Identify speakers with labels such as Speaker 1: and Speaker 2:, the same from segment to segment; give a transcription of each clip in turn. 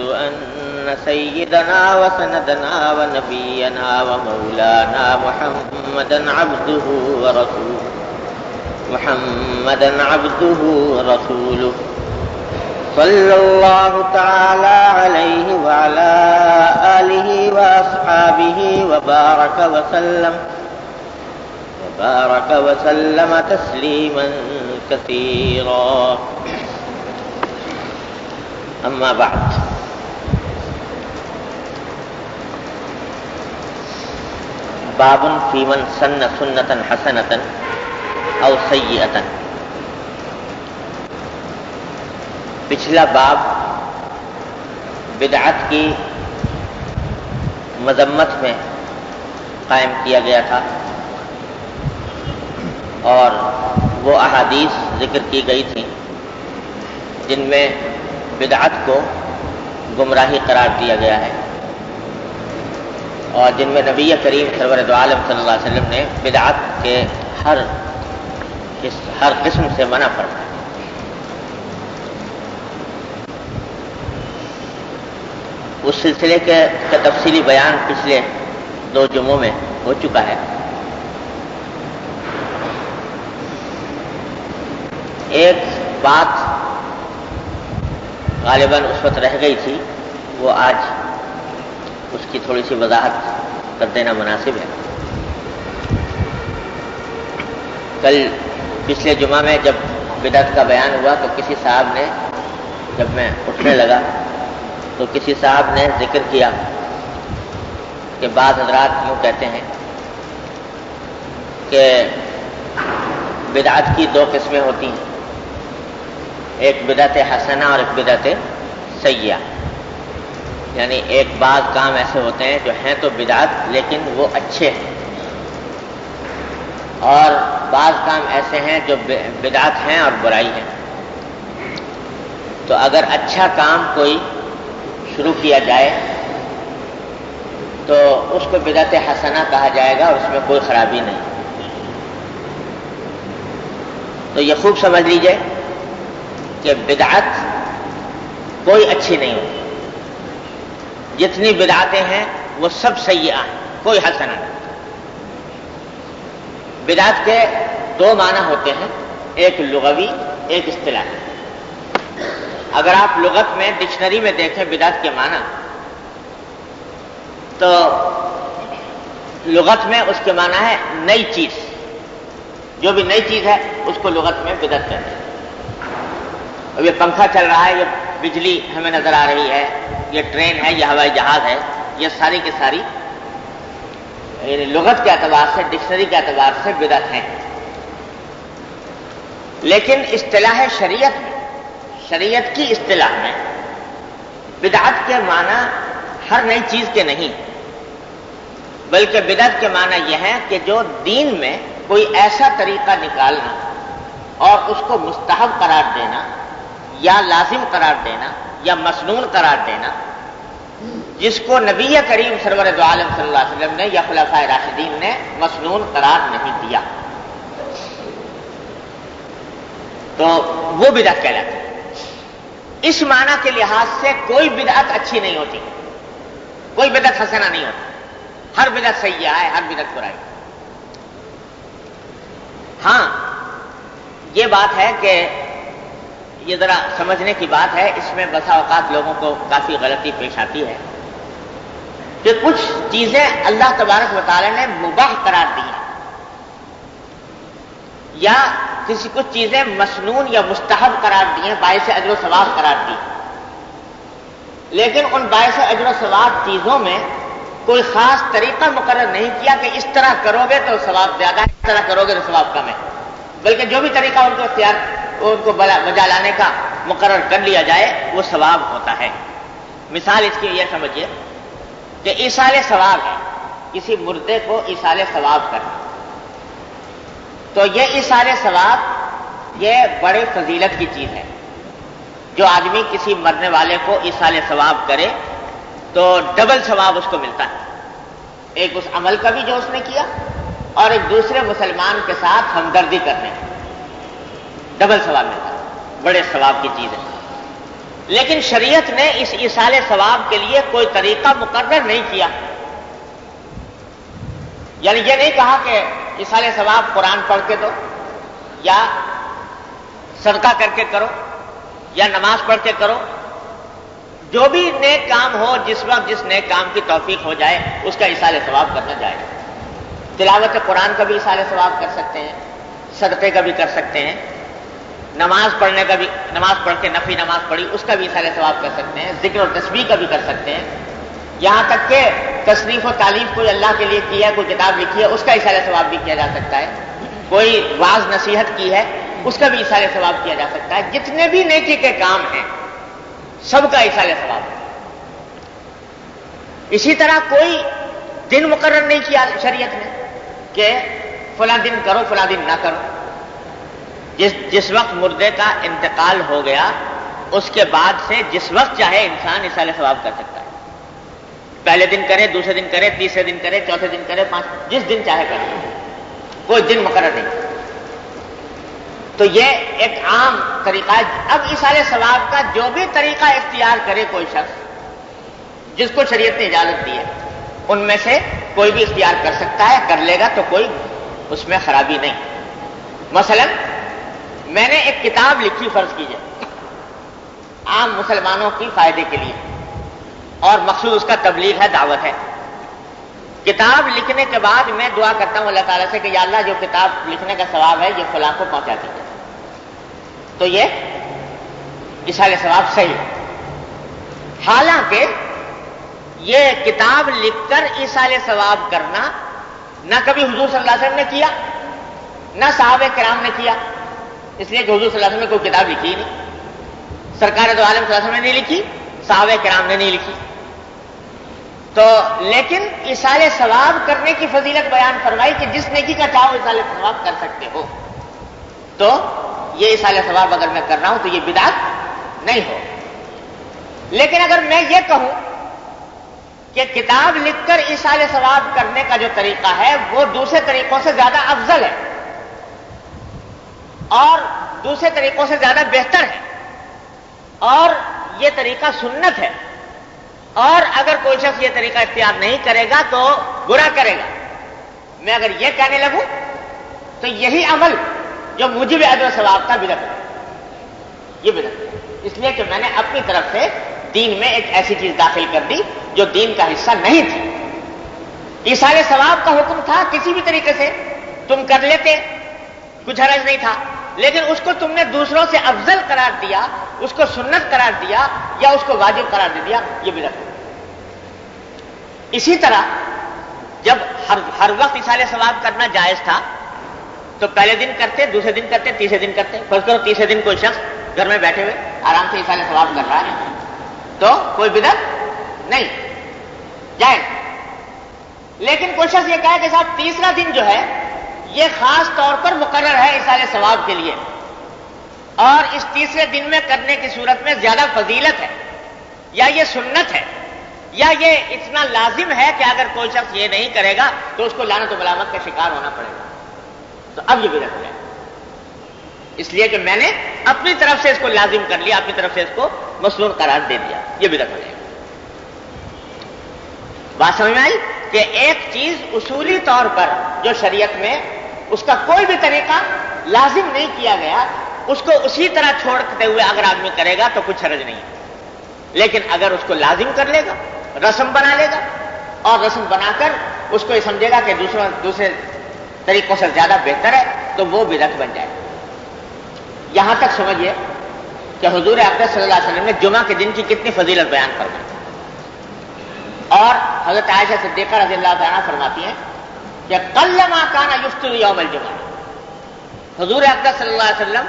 Speaker 1: وأشهد أن سيدنا وسندنا ونبينا ومولانا محمدا عبده ورسوله. محمدا عبده ورسوله. صلى الله تعالى عليه وعلى آله وأصحابه وبارك وسلم. وبارك وسلم تسليما كثيرا. أما بعد. باب في من سن سنة حسنة أو سيئة پچھلا باب بدعت کی مذمت میں قائم کیا گیا تھا اور وہ احادیث ذکر کی گئی تھیں جن میں بدعت کو گمراہی قرار دیا گیا ہے۔ اور جن میں نبی کریم سرور عالم صلی اللہ علیہ وسلم نے بدعت کے ہر ہر قسم سے منع فرمایا۔ اس سلسلے کے کا تفصیلی بیان پچھلے دو جمعوں میں ہو چکا ہے۔ ایک بات غالباً اس وقت رہ گئی تھی، وہ آج اس کی تھوڑی سی وضاحت کر دینا مناسب ہے۔ کل پچھلے جمعہ میں جب بدعت کا بیان ہوا تو کسی صاحب نے جب میں اٹھنے لگا تو کسی صاحب نے ذکر کیا کہ بعض حضرات یوں کہتے ہیں کہ بدعت کی دو قسمیں ہوتی ہیں، ایک بدعت حسنہ اور ایک بدعت سیاح یعنی ایک بعض کام ایسے ہوتے ہیں جو ہیں تو بدعت، لیکن وہ اچھے ہیں۔ اور بعض کام ایسے ہیں جو بدعت ہیں اور برائی ہیں۔ تو اگر اچھا کام کوئی شروع کیا جائے، تو اس کو بدعت حسنہ کہا جائے گا اور اس میں کوئی خرابی نہیں۔ تو یہ خوب سمجھ لیجیے کہ بدعت کوئی اچھی نہیں ہوتی۔ جتنی بدعتیں ہیں، وہ سب سیاح ہیں، کوئی حسنہ نہیں۔ بدعت کے دو معنی ہوتے ہیں، ایک لغوی، ایک اصطلاحی۔ اگر آپ لغت میں ڈکشنری میں دیکھیں بدعت کے معنی، تو لغت میں اس کے معنی ہے نئی چیز۔ جو بھی نئی چیز ہے، اس کو لغت میں بدعت کہتے ہیں۔ اب یہ پنکھا چل رہا ہے، یہ بجلی ہمیں نظر آ رہی ہے، یہ ٹرین ہے، یہ ہوائی جہاز ہے، یہ ساری کی ساری یعنی لغت کے اعتبار سے، ڈکشنری کے اعتبار سے بدعت ہیں۔ لیکن اصطلاح شریعت میں، شریعت کی اصطلاح میں بدعت کے معنی ہر نئی چیز کے نہیں، بلکہ بدعت کے معنی یہ ہے کہ جو دین میں کوئی ایسا طریقہ نکالنا اور اس کو مستحب قرار دینا یا لازم قرار دینا یا مصنون قرار دینا، جس کو نبی کریم سرور عالم صلی اللہ علیہ وسلم نے یا خلافہ راشدین نے مصنون قرار نہیں دیا۔ تو وہ بدعت کہلاتی ہے۔ اس معنی کے لحاظ سے کوئی بدعت اچھی نہیں ہوتی۔ کوئی بدعت حسنا نہیں ہوتی۔ ہر بدعت سیاح ہے، ہر بدعت برائی ہاں یہ بات ہے کہ یہ ذرا سمجھنے کی بات ہے، اس میں بسا اوقات لوگوں کو کافی غلطی پیش آتی ہے۔ کہ کچھ چیزیں اللہ تبارک مطالعہ نے مباح قرار دی ہیں۔ یا کسی کچھ چیزیں مسنون یا مستحب قرار دی ہیں، باعث اجر و ثواب قرار دی لیکن ان باعث اجر و ثواب چیزوں میں کوئی خاص طریقہ مقرر نہیں کیا کہ اس طرح کرو گے تو ثواب زیادہ ہے، اس طرح کرو گے تو ثواب کم ہے۔ بلکہ جو بھی طریقہ ان کو اختیار ان کو بجا لانے کا مقرر کر لیا جائے، وہ ثواب ہوتا ہے۔ مثال اس کی یہ سمجھیے کہ ایسال ثواب ہے کسی مردے کو ایسال ثواب کرنا۔ تو یہ ایسال ثواب یہ بڑے فضیلت کی چیز ہے۔ جو آدمی کسی مرنے والے کو ایسال ثواب کرے، تو ڈبل ثواب اس کو ملتا ہے۔ ایک اس عمل کا بھی جو اس نے کیا، اور ایک دوسرے مسلمان کے ساتھ ہمدردی کرنے۔ ڈبل ثواب ملتا ہے، بڑے ثواب کی چیز ہے۔ لیکن شریعت نے اس اصال ثواب کے لیے کوئی طریقہ مقرر نہیں کیا۔ یعنی یہ نہیں کہا کہ اصال ثواب قرآن پڑھ کے دو، یا صدقہ کر کے کرو، یا نماز پڑھ کے کرو۔ جو بھی نیک کام ہو، جس وقت جس نیک کام کی توفیق ہو جائے، اس کا اصال ثواب کرنا جائے تلاوت قرآن کا بھی اصال ثواب کر سکتے ہیں، صدقے کا بھی کر سکتے ہیں۔ نماز پڑھنے کا بھی نماز پڑھ کے نفی نماز پڑھی، اس کا بھی سارے ثواب کر سکتے ہیں، ذکر اور تصویر کا بھی کر سکتے ہیں۔ یہاں تک کہ تصریف و تعلیف کوئی اللہ کے لیے کی ہے، کوئی کتاب لکھی ہے، اس کا اشارے ثواب بھی کیا جا سکتا ہے۔ کوئی واز نصیحت کی ہے، اس کا بھی اشارے ثواب کیا جا سکتا ہے۔ جتنے بھی نیکی کے کام ہیں، سب کا اشارے ثواب اسی طرح کوئی دن مقرر نہیں کیا شریعت نے کہ فلاں دن کرو، فلاں دن نہ کرو۔ جس جس وقت مردے کا انتقال ہو گیا، اس کے بعد سے جس وقت چاہے انسان اسال ثواب کر سکتا ہے۔ پہلے دن کرے، دوسرے دن کرے، تیسرے دن کرے، چوتھے دن کرے، پانچ، جس دن چاہے کرے۔ کوئی دن مقرر نہیں۔ تو یہ ایک عام طریقہ ہے۔ اب اسال ثواب کا جو بھی طریقہ اختیار کرے کوئی شخص، جس کو شریعت نے اجازت دی ہے، ان میں سے کوئی بھی اختیار کر سکتا ہے، کر لے گا تو کوئی اس میں خرابی نہیں۔ مثلا میں نے ایک کتاب لکھی فرض کیجیے عام مسلمانوں کی فائدے کے لیے، اور مقصود اس کا تبلیغ ہے، دعوت ہے۔ کتاب لکھنے کے بعد میں دعا کرتا ہوں اللہ تعالیٰ سے کہ یا اللہ جو کتاب لکھنے کا ثواب ہے یہ فلاں کو پہنچا دیجیے تو یہ اشار ثواب صحیح ہے۔ حالانکہ یہ کتاب لکھ کر اشال ثواب کرنا نہ کبھی حضور صلی اللہ علیہ وسلم نے کیا، نہ صحابہ کرام نے کیا۔ اس لیے کہ حضور صلی اللہ علیہ وسلم نے کوئی کتاب لکھی نہیں۔ سرکار دو عالم صلی اللہ علیہ وسلم نے نہیں لکھی، صحابہ کرام نے نہیں لکھی۔ تو لیکن اشار ثواب کرنے کی فضیلت بیان فرمائی کہ جس نیکی کا چاہو اشار ثواب کر سکتے ہو۔ تو یہ اشار ثواب اگر میں کر رہا ہوں تو یہ بدعت نہیں ہو۔ لیکن اگر میں یہ کہوں کہ کتاب لکھ کر اشار ثواب کرنے کا جو طریقہ ہے وہ دوسرے طریقوں سے زیادہ افضل ہے۔ اور دوسرے طریقوں سے زیادہ بہتر ہے۔ اور یہ طریقہ سنت ہے۔ اور اگر کوئی شخص یہ طریقہ اختیار نہیں کرے گا تو برا کرے گا۔ میں اگر یہ کہنے لگوں تو یہی عمل جو مجھے بھی ادر ثواب کا بدت ہے۔ یہ بدت ہے۔ اس لیے کہ میں نے اپنی طرف سے دین میں ایک ایسی چیز داخل کر دی جو دین کا حصہ نہیں تھی۔ سارے ثواب کا حکم تھا کسی بھی طریقے سے۔ تم کر لیتے، کچھ حرج نہیں تھا۔ لیکن اس کو تم نے دوسروں سے افضل قرار دیا، اس کو سنت قرار دیا یا اس کو واجب قرار دے دیا، یہ بھی رکھ اسی طرح جب ہر ہر وقت اشارے ثواب کرنا جائز تھا، تو پہلے دن کرتے، دوسرے دن کرتے، تیسرے دن کرتے۔ فرض کرو تیسرے دن کوئی شخص گھر میں بیٹھے ہوئے آرام سے اشارے ثواب کر رہا ہے۔ تو کوئی بدت نہیں، جائز۔ لیکن کوئی شخص یہ کہا کہ صاحب تیسرا دن جو ہے یہ خاص طور پر مقرر ہے اشارے ثواب کے لیے۔ اور اس تیسرے دن میں کرنے کی صورت میں زیادہ فضیلت ہے، یا یہ سنت ہے، یا یہ اتنا لازم ہے کہ اگر کوئی شخص یہ نہیں کرے گا تو اس کو لانت و ملامت کا شکار ہونا پڑے گا۔ تو اب یہ بھی رکھ ہے۔ اس لیے کہ میں نے اپنی طرف سے اس کو لازم کر لیا، اپنی طرف سے اس کو مصنون قرار دے دیا۔ یہ بھی رکھ لے بات سمجھ میں آئی کہ ایک چیز اصولی طور پر جو شریعت میں اس کا کوئی بھی طریقہ لازم نہیں کیا گیا، اس کو اسی طرح چھوڑتے ہوئے اگر آدمی کرے گا تو کچھ حرج نہیں۔ لیکن اگر اس کو لازم کر لے گا، رسم بنا لے گا اور رسم بنا کر اس کو یہ سمجھے گا کہ دوسروں، دوسرے طریقوں سے زیادہ بہتر ہے، تو وہ بھی بن جائے۔ یہاں تک سمجھیے کہ حضور اقدر صلی اللہ علیہ وسلم نے جمعہ کے دن کی کتنی فضیلت بیان فرمائی۔ اور حضرت عائشہ صدیقہ رضی اللہ تعالیٰ فرماتی ہیں کہ کل کانا یفتر یوم الجمعہ۔ حضور اقدر صلی اللہ علیہ وسلم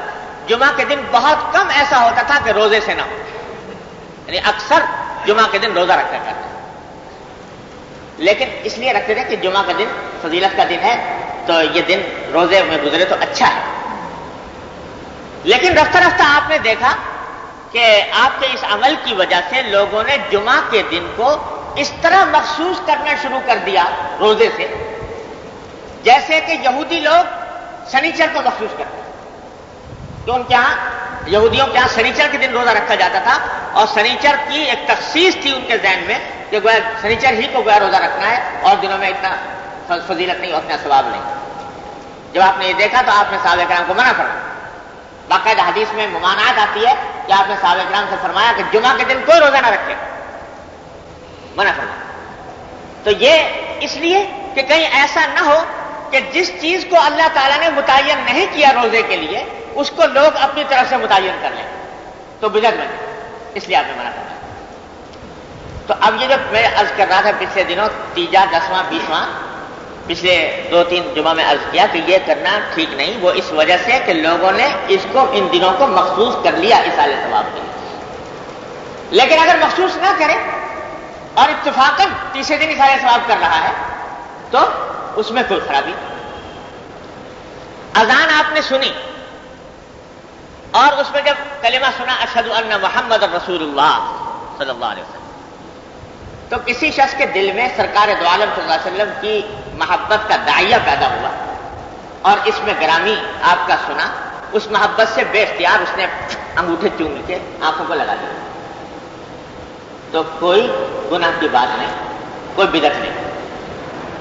Speaker 1: جمعہ کے دن بہت کم ایسا ہوتا تھا کہ روزے سے نہ ہو۔ یعنی اکثر جمعہ کے دن روزہ رکھا کرتے لیکن اس لیے رکھتے تھے کہ جمعہ کا دن فضیلت کا دن ہے، تو یہ دن روزے میں گزرے تو اچھا ہے۔ لیکن رفتہ رفتہ آپ نے دیکھا کہ آپ کے اس عمل کی وجہ سے لوگوں نے جمعہ کے دن کو اس طرح مخصوص کرنا شروع کر دیا روزے سے۔ جیسے کہ یہودی لوگ سنیچر کو مخصوص کرتے تو ان کے یہاں یہودیوں کے یہاں سنیچر کے دن روزہ رکھا جاتا تھا اور سنیچر کی ایک تخصیص تھی ان کے ذہن میں کہ گویا سنیچر ہی کو گویا روزہ رکھنا ہے اور دنوں میں اتنا فضیلت نہیں اور اتنا ثواب نہیں۔ جب آپ نے یہ دیکھا تو آپ نے صحابہ کرام کو منع کرا باقاعدہ حدیث میں ممانعت آتی ہے کہ آپ نے صحابہ کرام سے فرمایا کہ جمعہ کے دن کوئی روزہ نہ رکھے۔ منع فرمایا۔ تو یہ اس لیے کہ کہیں ایسا نہ ہو کہ جس چیز کو اللہ تعالیٰ نے متعین نہیں کیا روزے کے لیے، اس کو لوگ اپنی طرف سے متعین کر لیں۔ تو بجٹ بنے اس لیے آپ نے منع کرنا تو اب یہ جو میں عرض کر رہا تھا پچھلے دنوں، تیجا، دسواں، بیسواں، پچھلے دو تین جمعہ میں عرض کیا کہ یہ کرنا ٹھیک نہیں، وہ اس وجہ سے کہ لوگوں نے اس کو، ان دنوں کو مخصوص کر لیا اس سال ثواب کے لیے۔ لیکن اگر مخصوص نہ کرے اور اتفاقاً تیسرے دن اشارے ثواب کر رہا ہے، تو اس میں کوئی خرابی؟ اذان آپ نے سنی اور اس میں جب کلمہ سنا اشد ان محمد رسول اللہ صلی اللہ علیہ وسلم، تو کسی شخص کے دل میں سرکار دو عالم صلی اللہ علیہ وسلم کی محبت کا دائیہ پیدا ہوا اور اس میں گرامی آپ کا سنا، اس محبت سے بے اختیار اس نے انگوٹھے چوم کے آنکھوں کو لگا دیا۔ تو کوئی گناہ کی بات نہیں، کوئی بدت نہیں۔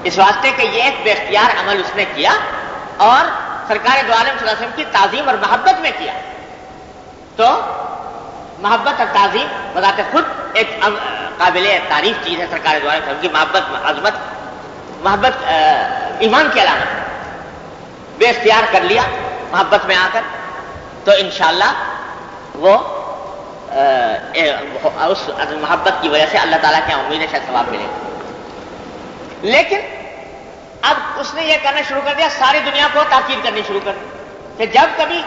Speaker 1: اس واسطے کہ یہ ایک بے اختیار عمل اس نے کیا اور سرکار دو عالم صلی اللہ علیہ وسلم کی تعظیم اور محبت میں کیا۔ تو محبت اور تعظیم بذات خود ایک قابل تعریف چیز ہے سرکار دو عالم کی۔ محبت، عظمت، محبت ایمان کی علامت بے اختیار کر لیا، محبت میں آ کر۔ تو انشاءاللہ وہ اس محبت کی وجہ سے اللہ تعالیٰ کے امید ہے شاید ثواب ملے۔ گا لیکن اب اس نے یہ کرنا شروع کر دیا، ساری دنیا کو تاکید کرنی شروع کر دی کہ جب کبھی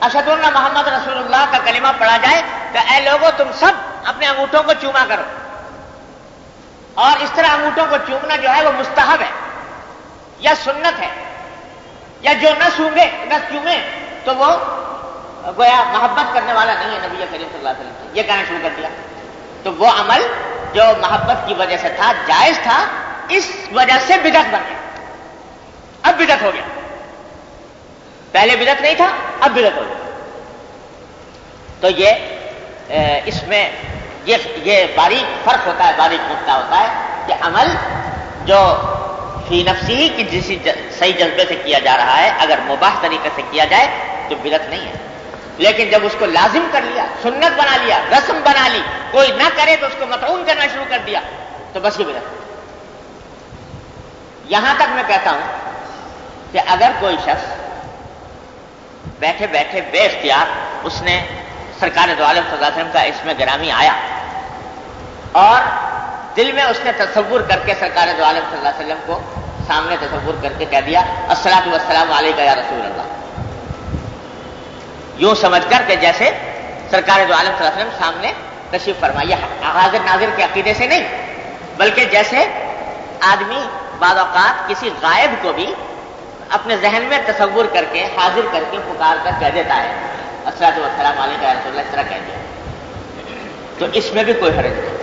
Speaker 1: اشد اللہ محمد رسول اللہ کا کلمہ پڑھا جائے تو اے لوگوں تم سب اپنے انگوٹھوں کو چوما کرو۔ اور اس طرح انگوٹھوں کو چومنا جو ہے وہ مستحب ہے یا سنت ہے یا جو نہ سونگے، نہ چومے تو وہ گویا محبت کرنے والا نہیں ہے نبی کریم صلی اللہ علیہ وسلم یہ کہنا شروع کر دیا۔ تو وہ عمل جو محبت کی وجہ سے تھا، جائز تھا اس وجہ سے بدت بن گیا۔ اب بدت ہو گیا۔ پہلے بدت نہیں تھا، اب بدت ہو گیا۔ تو یہ اس میں یہ باریک فرق ہوتا ہے، باریک نقطہ ہوتا ہے کہ عمل جو فی نفسی ہی کی جسی صحیح جذبے سے کیا جا رہا ہے، اگر مباح طریقے سے کیا جائے تو بدت نہیں ہے۔ لیکن جب اس کو لازم کر لیا، سنت بنا لیا، رسم بنا لی، کوئی نہ کرے تو اس کو متعون کرنا شروع کر دیا، تو بس یہ بدت یہاں تک میں کہتا ہوں کہ اگر کوئی شخص بیٹھے بیٹھے بے اختیار اس نے سرکار دو عالم صلی اللہ علیہ وسلم کا اس میں گرامی آیا اور دل میں اس نے تصور کر کے سرکار دو عالم صلی اللہ علیہ وسلم کو سامنے تصور کر کے کہہ دیا السلام والسلام علیکم یا رسول اللہ۔ یوں سمجھ کر کہ جیسے سرکار دو عالم صلی اللہ علیہ وسلم سامنے تشریف فرمائی حاضر ناظر کے عقیدے سے نہیں، بلکہ جیسے آدمی بعض اوقات کسی غائب کو بھی اپنے ذہن میں تصور کر کے، حاضر کر کے، پکار کر کہہ دیتا ہے۔ السلام والسلام علیکم رسول اللہ، اس طرح کہہ دیا۔ تو اس میں بھی کوئی حرج نہیں۔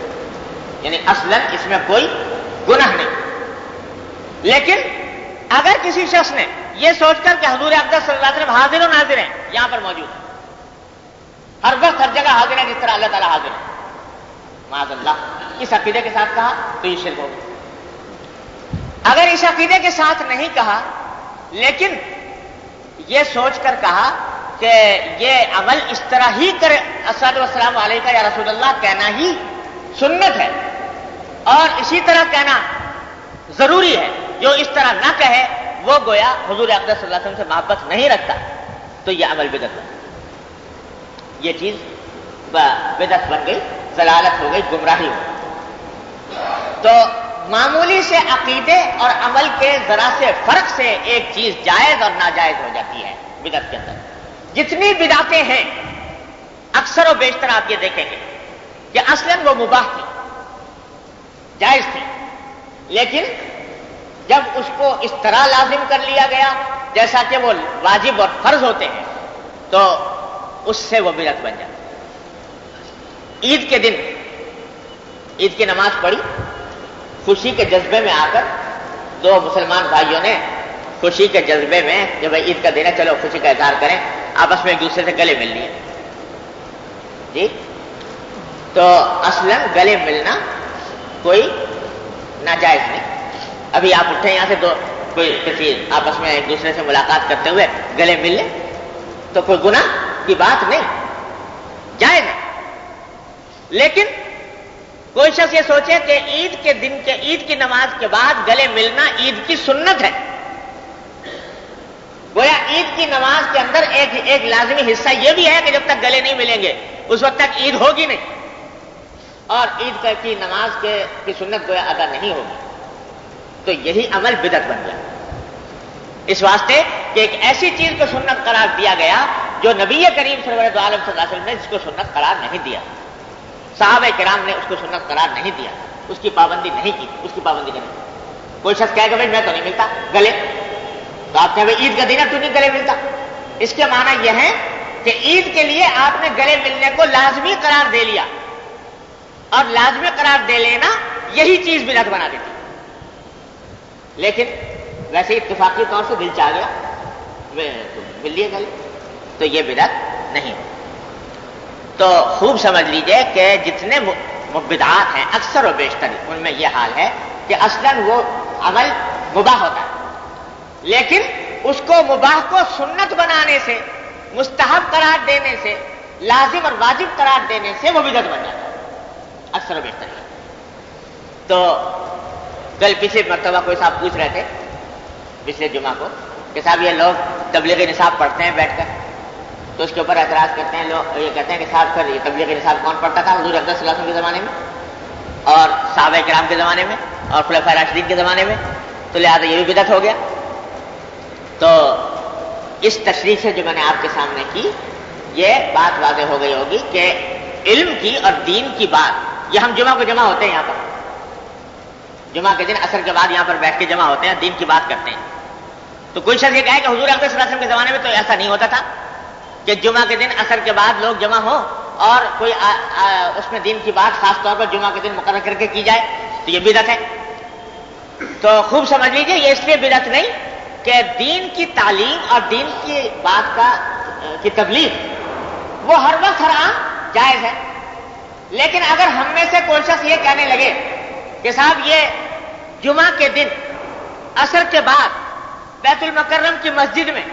Speaker 1: یعنی اصلا اس میں کوئی گناہ نہیں۔ لیکن اگر کسی شخص نے یہ سوچ کر کہ حضور اقدر صلی اللہ علیہ وسلم حاضر و ناظر ہیں، یہاں پر موجود ہے ہر وقت، ہر جگہ حاضر ہے جس طرح اللہ تعالیٰ حاضر ہے معذ اللہ۔ اس عقیدے کے ساتھ کہا تو یہ شرک ہوگا اگر اس عقیدے کے ساتھ نہیں کہا، لیکن یہ سوچ کر کہا کہ یہ عمل اس طرح ہی کرے اسد وسلام علیکم یا رسول اللہ، کہنا ہی سنت ہے۔ اور اسی طرح کہنا ضروری ہے، جو اس طرح نہ کہے، وہ گویا حضور اقدر صلی اللہ علیہ وسلم سے محبت نہیں رکھتا۔ تو یہ عمل بدت بن یہ چیز بدت بن گئی، ضلالت ہو گئی، گمراہی ہو گئی۔ تو معمولی سے عقیدے اور عمل کے ذرا سے فرق سے ایک چیز جائز اور ناجائز ہو جاتی ہے بدت کے اندر۔ جتنی بداتیں ہیں، اکثر و بیشتر آپ یہ دیکھیں گے کہ اصلاً وہ مباح تھی، جائز تھی۔ لیکن جب اس کو اس طرح لازم کر لیا گیا، جیسا کہ وہ واجب اور فرض ہوتے ہیں، تو اس سے وہ بدت بن جاتی۔ عید کے دن، عید کی نماز پڑھی۔ خوشی کے جذبے میں آ کر دو مسلمان بھائیوں نے خوشی کے جذبے میں جب عید کا دن ہے، چلو خوشی کا اظہار کریں، آپس میں ایک دوسرے سے گلے مل لیے جی؟ تو اصل گلے ملنا کوئی ناجائز نہیں۔ ابھی آپ اٹھے یہاں سے دو کوئی کسی آپس میں ایک دوسرے سے ملاقات کرتے ہوئے گلے مل لیں تو کوئی گنا کی بات نہیں، جائز ہے۔ لیکن کوئی شخص یہ سوچے کہ عید کے دن کے عید کی نماز کے بعد گلے ملنا عید کی سنت ہے۔ گویا عید کی نماز کے اندر ایک ایک لازمی حصہ یہ بھی ہے کہ جب تک گلے نہیں ملیں گے، اس وقت تک عید ہوگی نہیں۔ اور عید کی نماز کے کی سنت گویا ادا نہیں ہوگی۔ تو یہی عمل بدت بن گیا۔ اس واسطے کہ ایک ایسی چیز کو سنت قرار دیا گیا جو نبی کریم صلی اللہ علیہ وسلم نے جس کو سنت قرار نہیں دیا۔ صحابہ کرام نے اس کو سنت قرار نہیں دیا، اس کی پابندی نہیں کی، اس کی پابندی نہیں۔ کوئی شخص کہے گا بھائی میں تو نہیں ملتا، گلے۔ تو آپ کہیں عید کا دن ہے، تو نہیں گلے ملتا۔ اس کے معنی یہ ہے کہ عید کے لیے آپ نے گلے ملنے کو لازمی قرار دے لیا۔ اور لازمی قرار دے لینا یہی چیز بدت بنا دیتی۔ لیکن ویسے اتفاقی طور سے دل چاہ گیا مل لیے گلے، تو یہ بدت نہیں۔ تو خوب سمجھ لیجیے کہ جتنے مبدعات ہیں، اکثر و بیشتر ان میں یہ حال ہے کہ اصلا وہ عمل مباح ہوتا ہے۔ لیکن اس کو مباح کو سنت بنانے سے، مستحب قرار دینے سے، لازم اور واجب قرار دینے سے وہ بدت بن جاتا ہے۔ اکثر و بیشتر۔ تو کل پچھلے مرتبہ کوئی صاحب پوچھ رہے تھے، پچھلے جمعہ کو، کہ صاحب یہ لوگ تبلیغی نصاب پڑھتے ہیں بیٹھ کر؟ تو اس کے اوپر اعتراض کرتے ہیں، لوگ یہ کہتے ہیں کہ صاحب پھر یہ تبلیغ نصاب کون پڑھتا تھا؟ حضور صلی اللہ علیہ وسلم کے زمانے میں اور صحابہ کرام کے زمانے میں اور خلفۂ راشدین کے زمانے میں۔ تو لہٰذا یہ بھی بدت ہو گیا۔ تو اس تشریح سے جو میں نے آپ کے سامنے کی، یہ بات واضح ہو گئی ہوگی کہ علم کی اور دین کی بات، یہ ہم جمعہ کو جمع ہوتے ہیں یہاں پر۔ جمعہ کے دن اثر کے بعد یہاں پر بیٹھ کے جمع ہوتے ہیں، دین کی بات کرتے ہیں۔ تو کوئی شخص یہ کہے کہ حضور صلی اللہ علیہ وسلم کے زمانے میں تو ایسا نہیں ہوتا تھا۔ کہ جمعہ کے دن اثر کے بعد لوگ جمع ہوں اور کوئی آ, آ, اس میں دین کی بات خاص طور پر جمعہ کے دن مقرر کر کے کی جائے تو یہ بدت ہے۔ تو خوب سمجھ لیجیے یہ اس لیے بدت نہیں کہ دین کی تعلیم اور دین کی بات کا کی تبلیغ وہ ہر وقت ہر عام جائز ہے۔ لیکن اگر ہم میں سے کوئی شخص یہ کہنے لگے کہ صاحب یہ جمعہ کے دن اثر کے بعد بیت المکرم کی مسجد میں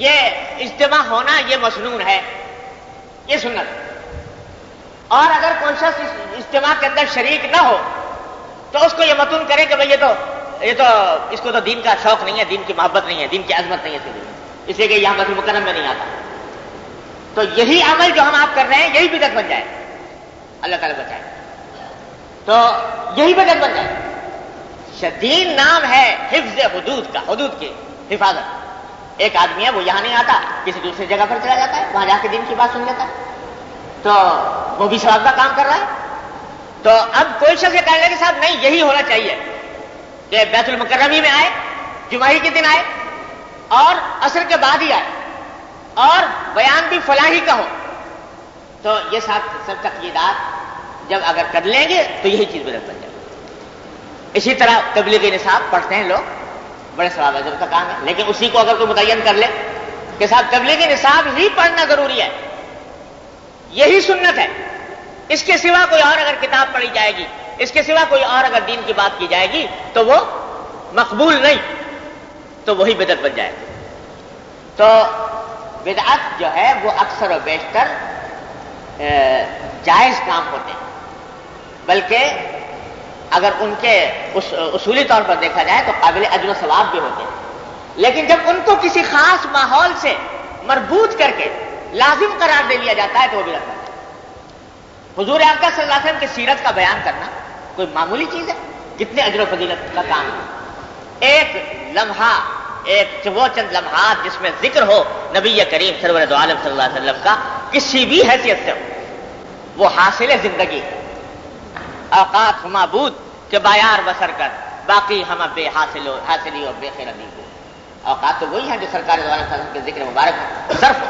Speaker 1: یہ اجتماع ہونا یہ مصنون ہے، یہ سنت۔ اور اگر کوئی شخص اجتماع کے اندر شریک نہ ہو، تو اس کو یہ متون کرے کہ بھائی یہ تو یہ تو اس کو تو دین کا شوق نہیں ہے، دین کی محبت نہیں ہے، دین کی عظمت نہیں ہے اس لیے کہ یہاں بس مکرم میں نہیں آتا۔ تو یہی عمل جو ہم آپ کر رہے ہیں، یہی بدت بن جائے۔ اللہ تعالیٰ بچائے تو یہی بدت بن جائے۔ شدید نام ہے حفظ حدود کا، حدود کی حفاظت۔ ایک آدمی ہے، وہ یہاں نہیں آتا، کسی دوسری جگہ پر چلا جاتا ہے، وہاں جا کے دن کی بات سن لیتا ہے۔ تو وہ بھی سواب کا کام کر رہا ہے۔ تو اب کوئی شخص یہ کہنے لگے، صاحب، نہیں، یہی ہونا چاہیے کہ بیت المکرمی میں آئے جمعی کے دن آئے، اور اثر کے بعد ہی آئے، اور بیان بھی فلاحی کا ہو۔ تو یہ سب سب تقیدات جب اگر کر لیں گے تو یہی چیز بدل بن جائے۔ اسی طرح تبلیغی نصاب پڑھتے ہیں لوگ۔ بڑے ثواب اجر کا کام ہے لیکن اسی کو اگر کوئی متعین کر لے، کہ صاحب تبلیغی نصاب ہی پڑھنا ضروری ہے۔ یہی سنت ہے۔ اس کے سوا کوئی اور اگر کتاب پڑھی جائے گی، اس کے سوا کوئی اور اگر دین کی بات کی جائے گی، تو وہ مقبول نہیں۔ تو وہی بدت بن جائے۔ گی تو بدعت جو ہے، وہ اکثر و بیشتر جائز کام ہوتے ہیں۔ بلکہ اگر ان کے اصولی طور پر دیکھا جائے تو قابل اجر و ثواب بھی ہوتے ہیں۔ لیکن جب ان کو کسی خاص ماحول سے مربوط کر کے لازم قرار دے لیا جاتا ہے تو وہ بھی رکھتا ہے۔ حضور آپ کا صلی اللہ علیہ وسلم کی سیرت کا بیان کرنا کوئی معمولی چیز ہے؟ کتنے اجر و فضیلت کا کام ہے۔ ایک لمحہ، ایک وہ چند لمحات جس میں ذکر ہو نبی کریم سرور عالم صلی اللہ علیہ وسلم کا، کسی بھی حیثیت سے ہو، وہ حاصل زندگی ہے۔ اوقات ہما بود کہ بایار بسر کر، باقی ہم بے حاصل ہو حاصلی اور بے خیر ہو اوقات تو وہی ہیں جو سرکار کے ذکر مبارک صرف۔ ہو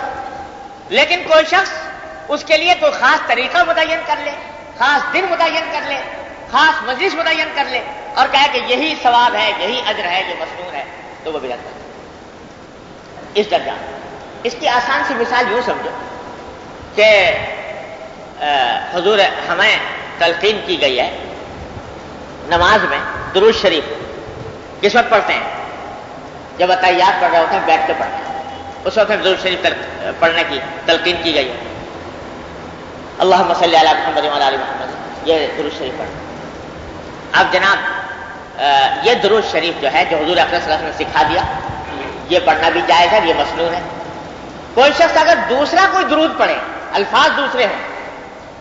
Speaker 1: لیکن کوئی شخص اس کے لیے کوئی خاص طریقہ متعین کر لے، خاص دن متعین کر لے، خاص مجلس متعین کر لے اور کہے کہ یہی ثواب ہے، یہی اجر ہے، یہ مصنون ہے، تو وہ بھی رہتا اس درجہ۔ اس کی آسان سی مثال یوں سمجھو کہ حضور ہمیں تلقین کی گئی ہے، نماز میں، درود شریف، کس وقت پڑھتے ہیں؟ جب عطیات پڑھ رہے ہوتے ہیں، بیٹھ کے پڑھتے ہیں۔ اس وقت درود شریف پڑھنے کی تلقین کی گئی ہے۔ اللہ مسلی علیہ محمد علیہ محمد، یہ درود شریف پڑھتے اب جناب یہ درود شریف جو ہے، جو حضور صلی اللہ علیہ وسلم نے سکھا دیا، یہ پڑھنا بھی جائز ہے، یہ مصنون ہے۔ کوئی شخص اگر دوسرا کوئی درود پڑھے، الفاظ دوسرے ہوں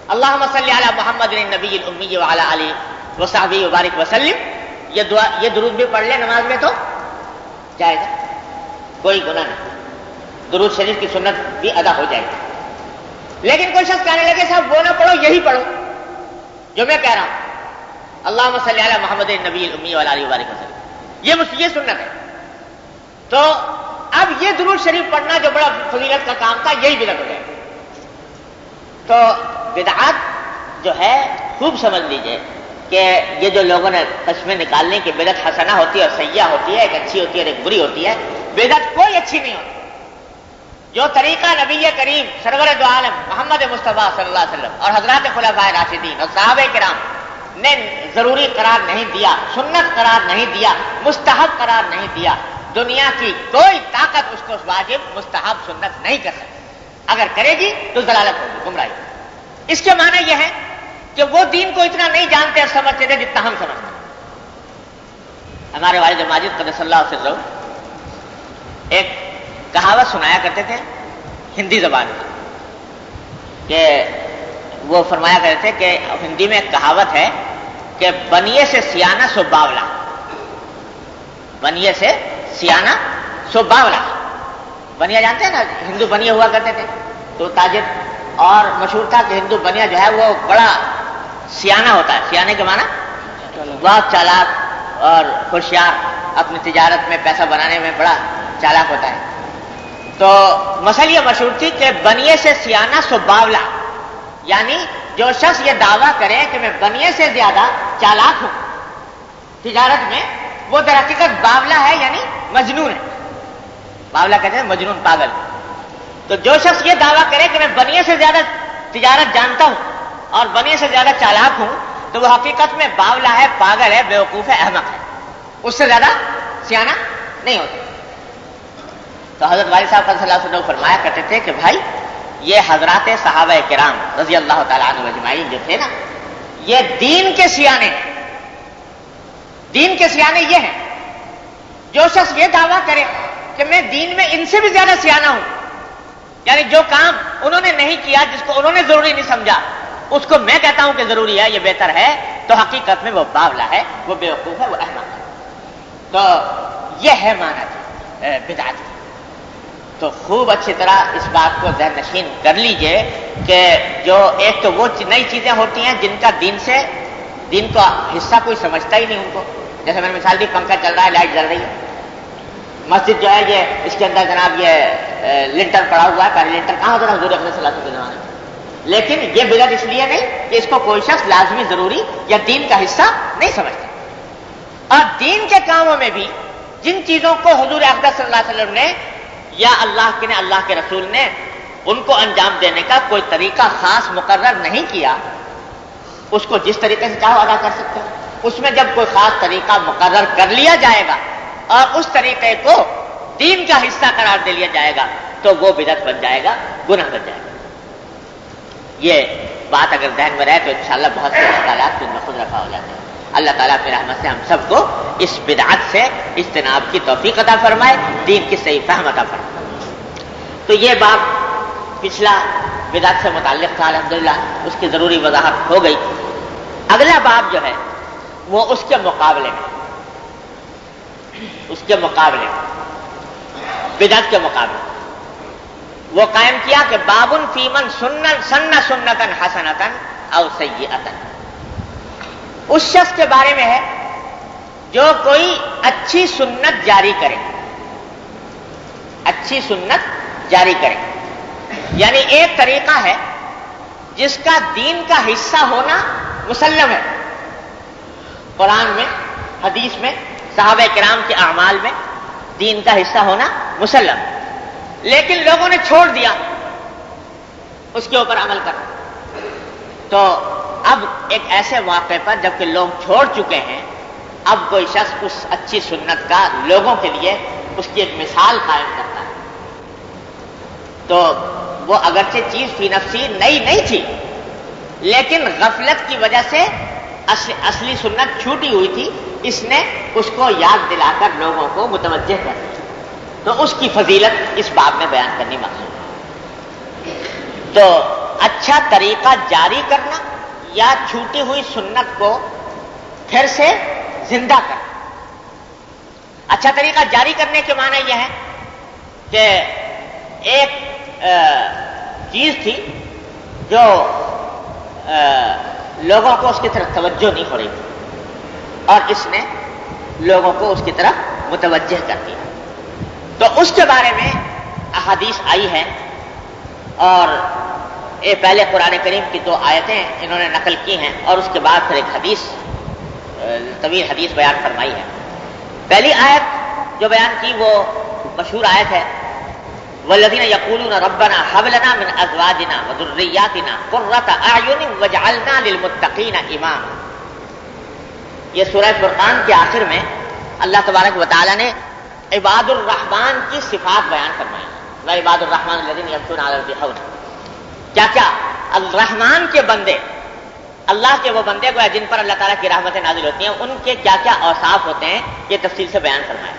Speaker 1: اللہ صلی علی محمد نبی امی والا علی وصحبی وبارک وسلم یہ دعا یہ درود بھی پڑھ لے نماز میں تو جائز ہے۔ کوئی گناہ نہیں۔ درود شریف کی سنت بھی ادا ہو جائے گی۔ لیکن کوئی شخص کہنے لگے، صاحب، وہ نہ پڑھو، یہی پڑھو۔ جو میں کہہ رہا ہوں۔ اللہ صلی علی محمد نبی امی والا علی وبارک وسلم یہ یہ سنت ہے۔ تو اب یہ درود شریف پڑھنا جو بڑا فضیلت کا کام تھا، یہی بدت ہو گیا تو بدعات جو ہے خوب سمجھ لیجیے کہ یہ جو لوگوں نے قسمیں نکالنے کی بدت حسنا ہوتی ہے اور سیاح ہوتی ہے، ایک اچھی ہوتی ہے اور ایک بری ہوتی ہے بدت کوئی اچھی نہیں ہوتی۔ جو طریقہ نبی کریم، سرور دو عالم محمد مصطفیٰ صلی اللہ علیہ وسلم اور حضرات خلفۂ راشدین اور صحابہ کرام نے ضروری قرار نہیں دیا، سنت قرار نہیں دیا، مستحب قرار نہیں دیا، دنیا کی کوئی طاقت اس کو واجب، مستحب سنت نہیں کر سکتی۔ اگر کرے گی تو ضلالت ہوگی، گمراہی اس کے معنی یہ ہے کہ وہ دین کو اتنا نہیں جانتے اور سمجھتے تھے جتنا ہم سمجھتے ہمارے والد ماجد قدر اللہ سے ایک کہاوت سنایا کرتے تھے ہندی زبان میں کہ وہ فرمایا کرتے تھے کہ ہندی میں ایک کہاوت ہے کہ بنیے سے سیانا سو باولا۔ بنیے سے سیانا سو باولا۔ بنیا جانتے ہیں نا؟ ہندو بنیا ہوا کرتے تھے۔ تو تاجر اور مشہور تھا کہ ہندو بنیا جو ہے وہ بڑا سیانا ہوتا ہے۔ سیانے کے معنی بہت چالاک اور ہوشیار، اپنی تجارت میں پیسہ بنانے میں بڑا چالاک ہوتا ہے۔ تو مسئلہ یہ مشہور تھی کہ بنیے سے سیانا سو باولا یعنی جو شخص یہ دعویٰ کرے کہ میں بنیے سے زیادہ چالاک ہوں۔ تجارت میں وہ در حقیقت باولا ہے یعنی مجنون ہے۔ باولا کہتے ہیں مجنون، پاگل۔ تو جو شخص یہ دعویٰ کرے کہ میں بنیے سے زیادہ تجارت جانتا ہوں اور بنیے سے زیادہ چالاک ہوں، تو وہ حقیقت میں باولا ہے، پاگل ہے، بیوقوف ہے احمد ہے۔ اس سے زیادہ سیاح نہیں ہوتا تو حضرت والد صاحب صلی اللہ علیہ وسلم فرمایا کرتے تھے کہ بھائی، یہ حضرات صحابہ کرام رضی اللہ تعالیٰ عنہ اجمعین جو تھے نا، یہ دین کے سیانے دین کے سیانے یہ ہیں۔ جو شخص یہ دعویٰ کرے کہ میں دین میں ان سے بھی زیادہ سیاح ہوں یعنی جو کام انہوں نے نہیں کیا، جس کو انہوں نے ضروری نہیں سمجھا، اس کو میں کہتا ہوں کہ ضروری ہے، یہ بہتر ہے، تو حقیقت میں وہ باولا ہے، وہ بیوقوف ہے، وہ احمد ہے۔ تو یہ ہے مانا جی بدعت۔ تو خوب اچھی طرح اس بات کو ذہن نشین کر لیجیے کہ جو ایک تو وہ نئی چیزیں ہوتی ہیں جن کا دین سے دین کا حصہ کوئی سمجھتا ہی نہیں ان کو۔ جیسے میں نے مثال دی، پنکھا چل رہا ہے، لائٹ جل رہی ہے۔ مسجد جو ہے یہ اس کے اندر جناب یہ لنٹر پڑا ہوا ہے، پہلے لنٹر کہاں ہوتا تھا حضور اپنے صلاح کے زمانے میں لیکن یہ بگڑ اس لیے نہیں کہ اس کو کوئی شخص لازمی، ضروری یا دین کا حصہ نہیں سمجھتا۔ اور دین کے کاموں میں بھی جن چیزوں کو حضور اقدر صلی اللہ علیہ وسلم نے یا اللہ کے نے اللہ کے رسول نے ان کو انجام دینے کا کوئی طریقہ خاص مقرر نہیں کیا، اس کو جس طریقے سے چاہو ادا کر سکتے اس میں جب کوئی خاص طریقہ مقرر کر لیا جائے گا اور اس طریقے کو دین کا حصہ قرار دے لیا جائے گا تو وہ بدت بن جائے گا، گناہ بن جائے گا۔ یہ بات اگر ذہن میں رہے تو انشاءاللہ بہت سے خیالات میں خود رکھا ہو جاتے ہیں اللہ تعالیٰ کی رحمت سے ہم سب کو اس بدعت سے اجتناب کی توفیق عطا فرمائے، دین کی صحیح فہم عطا فرمائے۔ تو یہ بات پچھلا بدعت سے متعلق تھا، الحمدللہ، اس کی ضروری وضاحت ہو گئی۔ اگلا باب جو ہے، وہ اس کے مقابلے میں۔ اس کے مقابلے بدعت کے مقابلے۔ وہ قائم کیا کہ بابن فیمن سنن، سن سنتن، حسنتن او سیئتن۔ اس شخص کے بارے میں ہے جو کوئی اچھی سنت جاری کرے۔ اچھی سنت جاری کرے۔ یعنی ایک طریقہ ہے جس کا دین کا حصہ ہونا مسلم ہے۔ قرآن میں، حدیث میں صحابہ کرام کے اعمال میں دین کا حصہ ہونا مسلم۔ لیکن لوگوں نے چھوڑ دیا، اس کے اوپر عمل کرنا۔ تو اب ایک ایسے موقع پر جبکہ لوگ چھوڑ چکے ہیں، اب کوئی شخص اس اچھی سنت کا لوگوں کے لیے اس کی ایک مثال قائم کرتا ہے۔ تو وہ اگرچہ چیز فی نفسی نئی نہیں تھی، لیکن غفلت کی وجہ سے اصلی سنت چھوٹی ہوئی تھی۔ اس نے اس کو یاد دلا کر لوگوں کو متوجہ کر دیا تو اس کی فضیلت اس بات میں بیان کرنی مقصود تو اچھا طریقہ جاری کرنا یا چھوٹی ہوئی سنت کو پھر سے زندہ کرنا۔ اچھا طریقہ جاری کرنے کے معنی یہ ہے کہ ایک چیز تھی جو لوگوں کو اس کی طرف توجہ نہیں ہو رہی تھی۔ اور اس نے لوگوں کو اس کی طرف متوجہ کر دیا تو اس کے بارے میں احادیث آئی ہے اور یہ پہلے قرآن کریم کی دو آیتیں انہوں نے نقل کی ہیں اور اس کے بعد پھر ایک حدیث، طویل حدیث بیان فرمائی ہے۔ پہلی آیت جو بیان کی وہ مشہور آیت ہے والذین یقولون ربنا حب لنا من ازواجنا وذریاتنا قرۃ اعین واجعلنا للمتقین اماما یہ سورہ فرقان کے آخر میں اللہ تبارک و تعالی نے عباد الرحمن کی صفات بیان فرمائی وہ عباد الرحمن الذین کیا کیا؟ الرحمن کے بندے، اللہ کے وہ بندے کو جن پر اللہ تعالیٰ کی رحمتیں نازل ہوتی ہیں، ان کے کیا کیا اوصاف ہوتے ہیں، یہ تفصیل سے بیان فرمائے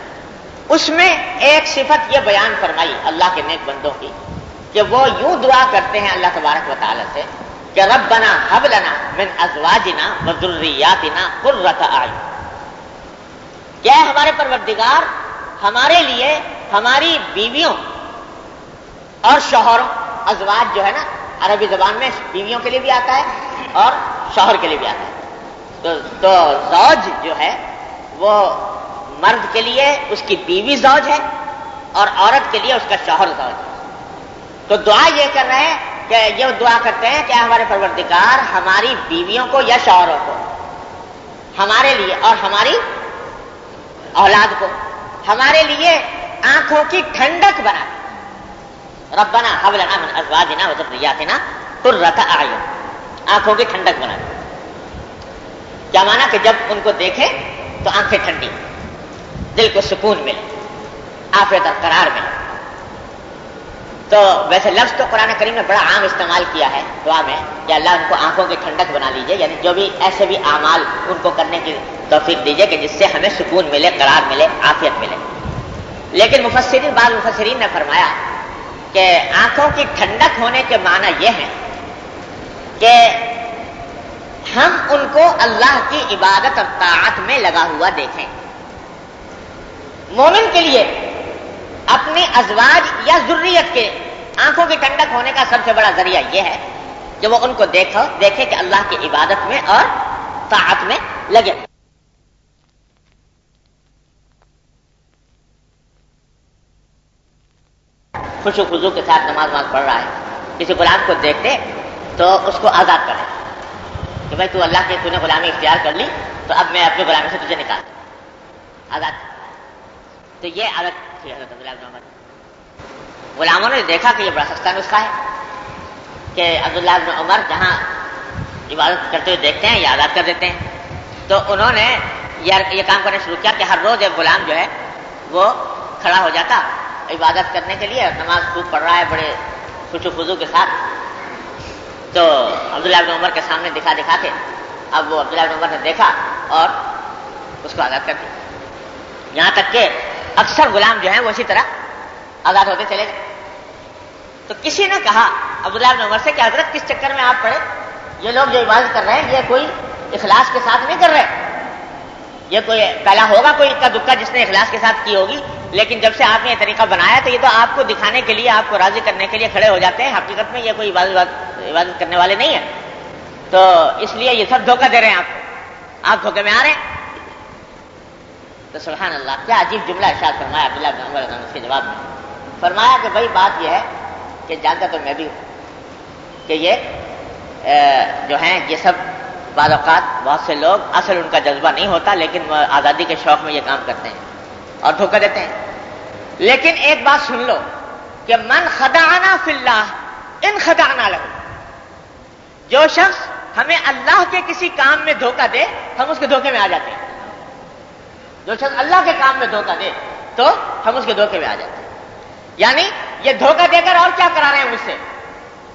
Speaker 1: اس میں ایک صفت یہ بیان فرمائی اللہ کے نیک بندوں کی کہ وہ یوں دعا کرتے ہیں اللہ تبارک و تعالیٰ سے کہ رب بنا حب لنا من ازواجنا و ذریاتنا قرۃ آئی کیا ہے ہمارے پروردگار، ہمارے لیے ہماری بیویوں اور شوہروں، ازواج جو ہے نا، عربی زبان میں بیویوں کے لیے بھی آتا ہے اور شوہر کے لیے بھی آتا ہے۔ تو تو زوج جو ہے، وہ مرد کے لیے اس کی بیوی زوج ہے اور عورت کے لیے اس کا شوہر زوج ہے۔ تو دعا یہ کر رہے ہیں کہ یہ دعا کرتے ہیں کہ ہمارے پروردگار ہماری بیویوں کو یا شوہروں کو، ہمارے لیے اور ہماری اولاد کو، ہمارے لیے آنکھوں کی ٹھنڈک بنا۔ ربنا حولنا من ازواجنا و ذریاتنا قرۃ اعین۔ آنکھوں کی ٹھنڈک بنا۔ کیا مانا کہ جب ان کو دیکھے تو آنکھیں ٹھنڈی، دل کو سکون ملے آفیت اور قرار ملے۔ تو ویسے لفظ تو قرآن کریم نے بڑا عام استعمال کیا ہے، دعا میں کہ اللہ ان کو آنکھوں کی ٹھنڈک بنا لیجیے یعنی جو بھی ایسے بھی اعمال ان کو کرنے کی توفیق دیجیے کہ جس سے ہمیں سکون ملے، قرار ملے آفیت ملے۔ لیکن مفسرین، بعض مفسرین نے فرمایا کہ آنکھوں کی ٹھنڈک ہونے کے معنی یہ ہے کہ ہم ان کو اللہ کی عبادت اور طاعت میں لگا ہوا دیکھیں۔ مومن کے لیے اپنی ازواج یا ضروریت کے آنکھوں کی ٹھنڈک ہونے کا سب سے بڑا ذریعہ یہ ہے کہ وہ ان کو دیکھو، دیکھے کہ اللہ کی عبادت میں اور طاعت میں لگے۔ خوش و خزو کے ساتھ نماز نماز پڑھ رہا ہے۔ کسی غلام کو دیکھتے تو اس کو آزاد کرے۔ کہ بھائی تو اللہ کے تو نے غلامی اختیار کر لی، تو اب میں اپنی غلامی سے تجھے نکال دوں۔ آزاد۔ تو یہ عادت تھی حضرت عبداللہ بن عمر۔ غلاموں نے دیکھا کہ یہ بڑا سستا نسخہ ہے کہ عبداللہ بن عمر جہاں عبادت کرتے ہوئے دیکھتے ہیں یا آزاد کر دیتے ہیں۔ تو انہوں نے یہ کام کرنا شروع کیا کہ ہر روز ایک غلام جو ہے وہ کھڑا ہو جاتا عبادت کرنے کے لیے نماز خوب پڑھ رہا ہے بڑے خوش و خزو کے ساتھ۔ تو عبداللہ بن عمر کے سامنے دکھا دکھا کے اب وہ عبداللہ بن عمر نے دیکھا اور اس کو آزاد کر دیا۔ یہاں تک کہ اکثر غلام جو ہیں وہ اسی طرح آزاد ہوتے چلے گئے۔ تو کسی نے کہا، عبداللہ بن عمر سے کہ حضرت کس چکر میں آپ پڑے؟ یہ لوگ جو عبادت کر رہے ہیں، یہ کوئی اخلاص کے ساتھ نہیں کر رہے۔ یہ کوئی پہلا ہوگا، کوئی اکا دکا جس نے اخلاص کے ساتھ کی ہوگی۔ لیکن جب سے آپ نے یہ طریقہ بنایا تو یہ تو آپ کو دکھانے کے لیے، آپ کو راضی کرنے کے لیے کھڑے ہو جاتے ہیں۔ حقیقت میں یہ کوئی عبادت عبادت کرنے والے نہیں ہیں۔ تو اس لیے یہ سب دھوکہ دے رہے ہیں آپ کو۔ آپ دھوکے میں آ رہے ہیں۔ تو سبحان اللہ، کیا عجیب جملہ ارشاد فرمایا، عبداللہ بن عمر اس کے جواب میں۔ فرمایا کہ بھائی، بات یہ ہے کہ جانتا تو میں بھی ہوں کہ یہ جو ہیں، یہ سب بعض اوقات بہت سے لوگ اصل ان کا جذبہ نہیں ہوتا، لیکن وہ آزادی کے شوق میں یہ کام کرتے ہیں اور دھوکہ دیتے ہیں۔ لیکن ایک بات سن لو کہ من خدانا فی اللہ، ان خدانا لگو جو شخص ہمیں اللہ کے کسی کام میں دھوکہ دے، ہم اس کے دھوکے میں آ جاتے ہیں۔ جو شخص اللہ کے کام میں دھوکہ دے تو ہم اس کے دھوکے میں آ جاتے ہیں۔ یعنی یہ دھوکہ دے کر اور کیا کرا رہے ہیں مجھ سے؟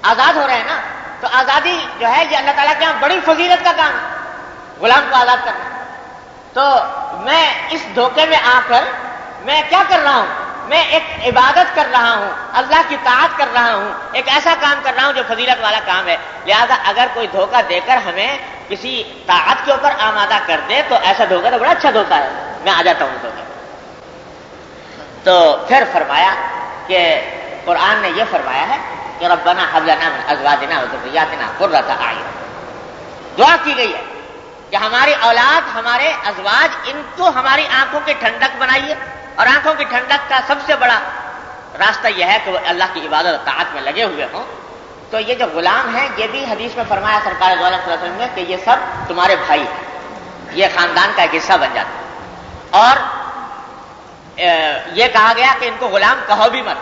Speaker 1: آزاد ہو رہے ہیں نا؟ تو آزادی جو ہے یہ اللہ تعالیٰ کے یہاں بڑی فضیلت کا کام ہے۔ غلام کو آزاد کرنا تو میں اس دھوکے میں آ کر میں کیا کر رہا ہوں؟ میں ایک عبادت کر رہا ہوں، اللہ کی طاعت کر رہا ہوں، ایک ایسا کام کر رہا ہوں جو فضیلت والا کام ہے۔ لہذا اگر کوئی دھوکہ دے کر ہمیں کسی طاعت کے اوپر آمادہ کر دے تو ایسا دھوکہ تو بڑا اچھا دھوکہ ہے۔ میں آ جاتا ہوں دھوکے تو پھر فرمایا کہ قرآن نے یہ فرمایا ہے کہ ربنا حبلنا من ازواجنا و ذریاتنا قرۃ اعین۔ دعا کی گئی ہے کہ ہماری اولاد، ہمارے ازواج ان کو ہماری آنکھوں کی ٹھنڈک بنائیے۔ اور آنکھوں کی ٹھنڈک کا سب سے بڑا راستہ یہ ہے کہ وہ اللہ کی عبادت طاعت میں لگے ہوئے ہوں۔ تو یہ جو غلام ہیں، یہ بھی حدیث میں فرمایا سرکار صلی اللہ علیہ وسلم نے کہ یہ سب تمہارے بھائی ہیں۔ یہ خاندان کا ایک حصہ بن جاتا ہے۔ اور یہ کہا گیا کہ ان کو غلام کہو بھی مت۔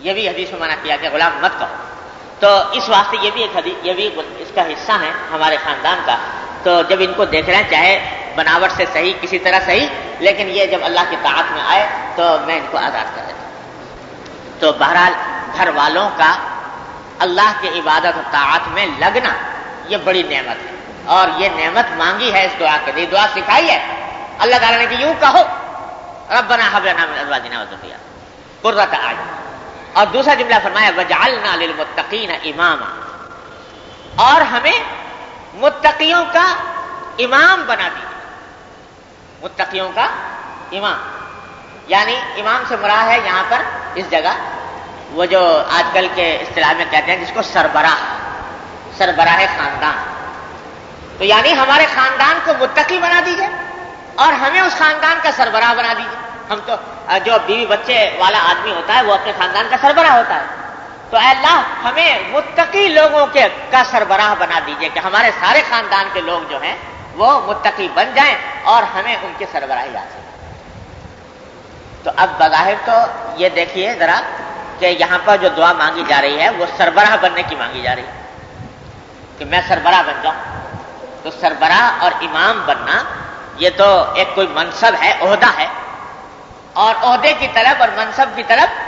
Speaker 1: یہ بھی حدیث میں منع کیا کہ غلام مت کہو۔ تو اس واسطے یہ بھی ایک حدیث، یہ بھی اس کا حصہ ہے ہمارے خاندان کا۔ تو جب ان کو دیکھ رہے ہیں، چاہے بناوٹ سے صحیح، کسی طرح صحیح، لیکن یہ جب اللہ کی طاعت میں آئے، تو میں ان کو آزاد کر دیتا ہوں۔ تو بہرحال گھر والوں کا اللہ کی عبادت و طاعت میں لگنا یہ بڑی نعمت ہے۔ اور یہ نعمت مانگی ہے اس دعا کے لیے۔ دعا سکھائی ہے۔ اللہ تعالیٰ نے کہ یوں کہو، ربنا حبلنا من ازواجنا و ذریات قرۃ اعین۔ اور دوسرا جملہ فرمایا، وجعلنا للمتقین اماما۔ اور ہمیں متقیوں کا امام بنا دیجیے متقیوں کا امام۔ یعنی امام سے مرا ہے یہاں پر اس جگہ، وہ جو آج کل کے اصطلاح میں کہتے ہیں جس کو سربراہ سربراہ خاندان۔ تو یعنی ہمارے خاندان کو متقی بنا دیجیے اور ہمیں اس خاندان کا سربراہ بنا دیجیے ہم تو، جو بیوی بچے والا آدمی ہوتا ہے، وہ اپنے خاندان کا سربراہ ہوتا ہے۔ تو اے اللہ، ہمیں متقی لوگوں کے کا سربراہ بنا دیجیے کہ ہمارے سارے خاندان کے لوگ جو ہیں، وہ متقی بن جائیں اور ہمیں ان کی سربراہی آ سکے تو اب بظاہر تو یہ دیکھیے ذرا کہ یہاں پر جو دعا مانگی جا رہی ہے، وہ سربراہ بننے کی مانگی جا رہی ہے۔ کہ میں سربراہ بن جاؤں۔ تو سربراہ اور امام بننا یہ تو ایک کوئی منصب ہے، عہدہ ہے۔ اور عہدے کی طرف اور منصب کی طرف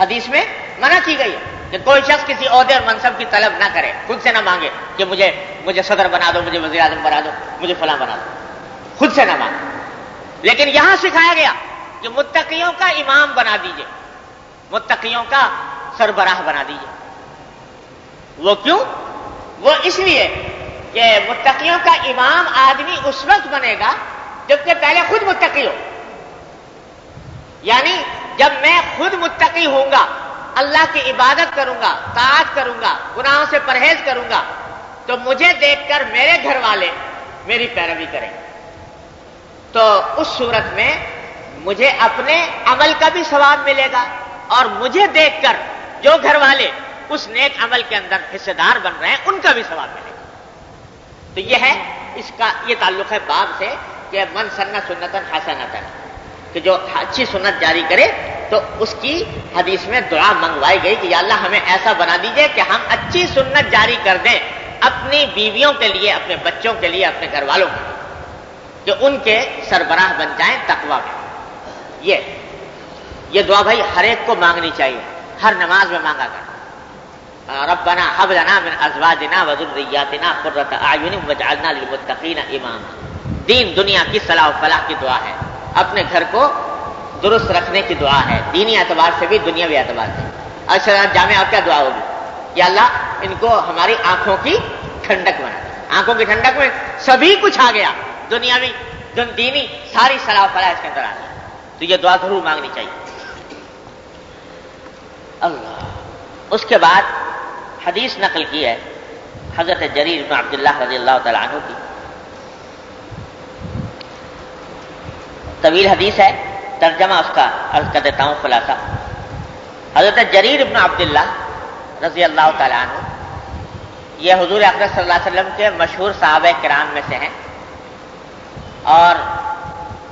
Speaker 1: حدیث میں منع کی گئی ہے کہ کوئی شخص کسی عہدے اور منصب کی طلب نہ کرے، خود سے نہ مانگے کہ مجھے مجھے صدر بنا دو، مجھے وزیر اعظم بنا دو، مجھے فلاں بنا دو۔ خود سے نہ مانگے۔ لیکن یہاں سکھایا گیا کہ متقیوں کا امام بنا دیجیے۔ متقیوں کا سربراہ بنا دیجیے۔ وہ کیوں؟ وہ اس لیے کہ متقیوں کا امام آدمی اس وقت بنے گا جبکہ پہلے خود متقی ہو۔ یعنی جب میں خود متقی ہوں گا، اللہ کی عبادت کروں گا، طاعت کروں گا، گناہوں سے پرہیز کروں گا، تو مجھے دیکھ کر میرے گھر والے میری پیروی کریں۔ تو اس صورت میں مجھے اپنے عمل کا بھی ثواب ملے گا اور مجھے دیکھ کر جو گھر والے اس نیک عمل کے اندر حصے دار بن رہے ہیں، ان کا بھی ثواب ملے گا۔ تو یہ ہے، اس کا یہ تعلق ہے باب سے کہ من سننا سنتن حسنتن کہ جو اچھی سنت جاری کرے تو اس کی حدیث میں دعا منگوائی گئی کہ یا اللہ ہمیں ایسا بنا دیجیے کہ ہم اچھی سنت جاری کر دیں اپنی بیویوں کے لیے، اپنے بچوں کے لیے، اپنے گھر والوں کے لیے، کہ ان کے سربراہ بن جائیں تقوا میں۔ یہ یہ دعا بھائی ہر ایک کو مانگنی چاہیے، ہر نماز میں مانگا کر ربنا حب لنا من ازواجنا وذرياتنا قرة اعين واجعلنا للمتقين اماما۔ دین دنیا کی صلاح و فلاح کی دعا ہے۔ اپنے گھر کو درست رکھنے کی دعا ہے۔ دینی اعتبار سے بھی دنیاوی اعتبار سے۔ اچھا جامع اور کیا دعا ہوگی؟ یا اللہ ان کو ہماری آنکھوں کی ٹھنڈک بنا۔ آنکھوں کی ٹھنڈک میں سبھی کچھ آ گیا۔ دنیاوی، دن دینی، ساری صلاح فلاح اس کے اندر آ گیا تو یہ دعا ضرور مانگنی چاہیے۔ اللہ، اس کے بعد حدیث نقل کی ہے حضرت جریر بن عبداللہ رضی اللہ تعالیٰ عنہ کی۔ طویل حدیث ہے، ترجمہ اس کا عرض کر دیتا ہوں خلاصہ۔ حضرت جریر ابن عبداللہ رضی اللہ تعالیٰ عنہ، یہ حضور اکبر صلی اللہ علیہ وسلم کے مشہور صحابہ کرام میں سے ہیں۔ اور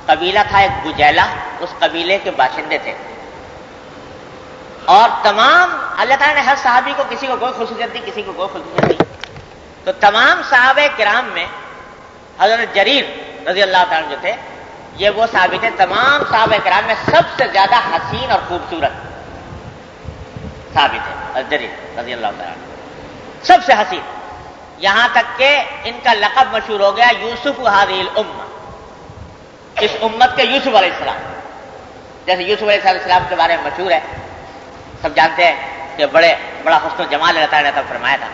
Speaker 1: قبیلہ تھا ایک گجیلا اس قبیلے کے باشندے تھے۔ اور تمام اللہ تعالیٰ نے ہر صحابی کو کسی کو کوئی خصوصیت دی، کسی کو کوئی خصوصیت دی۔ تو تمام صحابہ کرام میں حضرت جریر رضی اللہ تعالیٰ جو تھے، یہ وہ صحابی تھے، تمام صحابہ کرام میں سب سے زیادہ حسین اور خوبصورت صحابی تھے، حضرت جریر رضی اللہ تعالیٰ سب سے حسین۔ یہاں تک کہ ان کا لقب مشہور ہو گیا یوسف حاضل ام اس امت کے یوسف علیہ السلام۔ جیسے یوسف علیہ السلام کے بارے میں مشہور ہے سب جانتے ہیں کہ بڑے، بڑا حسن و جمال رہتا رہتا فرمایا تھا۔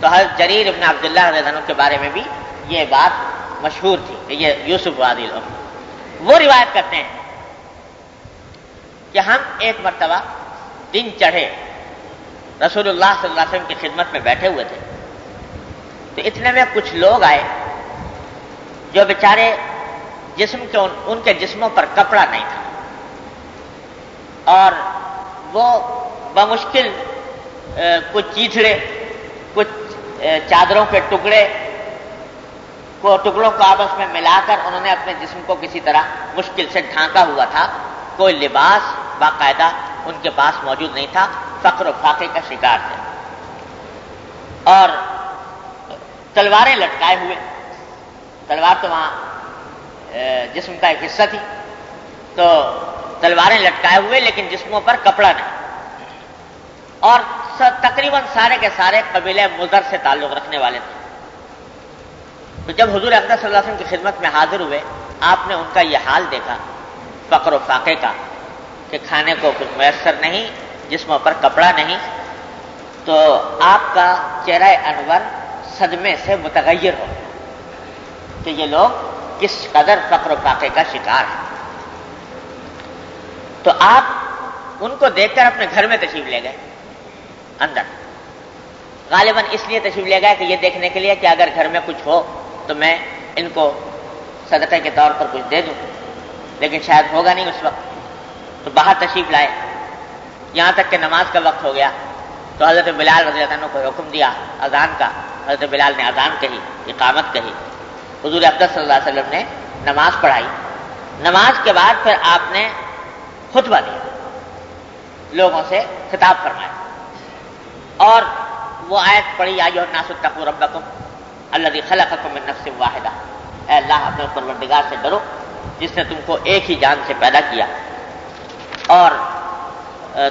Speaker 1: تو حضرت جریر ابن عبداللہ رضی اللہ عنہ کے بارے میں بھی یہ بات مشہور تھی کہ یہ یوسف عادل وہ روایت کرتے ہیں کہ ہم ایک مرتبہ دن چڑھے رسول اللہ صلی اللہ علیہ وسلم کی خدمت میں بیٹھے ہوئے تھے۔ تو اتنے میں کچھ لوگ آئے جو بیچارے جسم کے، ان کے جسموں پر کپڑا نہیں تھا۔ اور وہ بمشکل کچھ چیچڑے، کچھ چادروں کے ٹکڑے، کو ٹکڑوں کو آپس میں ملا کر انہوں نے اپنے جسم کو کسی طرح مشکل سے ڈھانکا ہوا تھا۔ کوئی لباس باقاعدہ ان کے پاس موجود نہیں تھا۔ فقر و فاقے کا شکار تھے۔ اور تلواریں لٹکائے ہوئے۔ تلوار تو وہاں جسم کا ایک حصہ تھی۔ تو تلواریں لٹکائے ہوئے لیکن جسموں پر کپڑا نہیں۔ اور تقریباً سارے کے سارے قبیلے مضر سے تعلق رکھنے والے تھے۔ تو جب حضور اقدر صلی اللہ علیہ وسلم کی خدمت میں حاضر ہوئے، آپ نے ان کا یہ حال دیکھا، فقر و فاقے کا، کہ کھانے کو کچھ میسر نہیں، جسموں پر کپڑا نہیں، تو آپ کا چہرہ انور صدمے سے متغیر ہو۔ کہ یہ لوگ کس قدر فقر و فاقے کا شکار ہے تو آپ ان کو دیکھ کر اپنے گھر میں تشریف لے گئے۔ اندر۔ غالباً اس لیے تشریف لے گئے کہ یہ دیکھنے کے لیے کہ اگر گھر میں کچھ ہو تو میں ان کو صدقے کے طور پر کچھ دے دوں۔ لیکن شاید ہوگا نہیں اس وقت۔ تو باہر تشریف لائے۔ یہاں تک کہ نماز کا وقت ہو گیا۔ تو حضرت بلال رضی اللہ عنہ کو حکم دیا اذان کا۔ حضرت بلال نے اذان کہی، اقامت کہی۔ حضور افضل صلی اللہ علیہ وسلم نے نماز پڑھائی۔ نماز کے بعد پھر آپ نے خطبہ دیا۔ لوگوں سے خطاب فرمایا۔ اور وہ آیت پڑھی آئی اور ناسک ربکم اللہ خلقکم من نفس واحدہ۔ اے اللہ، اپنے پروردگار سے ڈرو، جس نے تم کو ایک ہی جان سے پیدا کیا۔ اور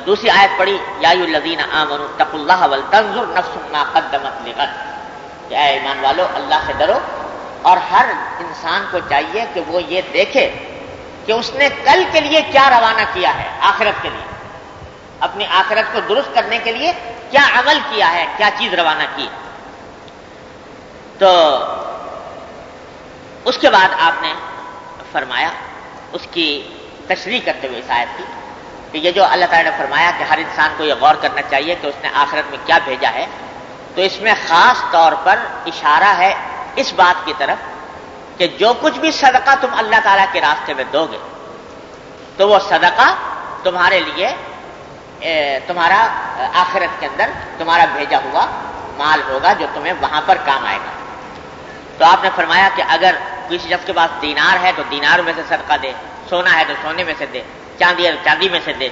Speaker 1: دوسری آیت پڑھی، یا الذین آمنوا تقوا اللہ ولتنظر نفس ما قدمت لغد۔ کہ اے ایمان والو، اللہ سے ڈرو۔ اور ہر انسان کو چاہیے کہ وہ یہ دیکھے کہ اس نے کل کے لیے کیا روانہ کیا ہے، آخرت کے لیے۔ اپنی آخرت کو درست کرنے کے لیے کیا عمل کیا ہے، کیا چیز روانہ کی۔ تو اس کے بعد آپ نے فرمایا، اس کی تشریح کرتے ہوئے آیت کی کہ یہ جو اللہ تعالیٰ نے فرمایا کہ ہر انسان کو یہ غور کرنا چاہیے کہ اس نے آخرت میں کیا بھیجا ہے، تو اس میں خاص طور پر اشارہ ہے اس بات کی طرف کہ جو کچھ بھی صدقہ تم اللہ تعالیٰ کے راستے میں دو گے، تو وہ صدقہ تمہارے لیے تمہارا آخرت کے اندر تمہارا بھیجا ہوا مال ہوگا جو تمہیں وہاں پر کام آئے گا۔ تو آپ نے فرمایا کہ اگر کسی شخص کے پاس دینار ہے تو دینار میں سے صدقہ دے، سونا ہے تو سونے میں سے دے، چاندی ہے تو چاندی میں سے دے،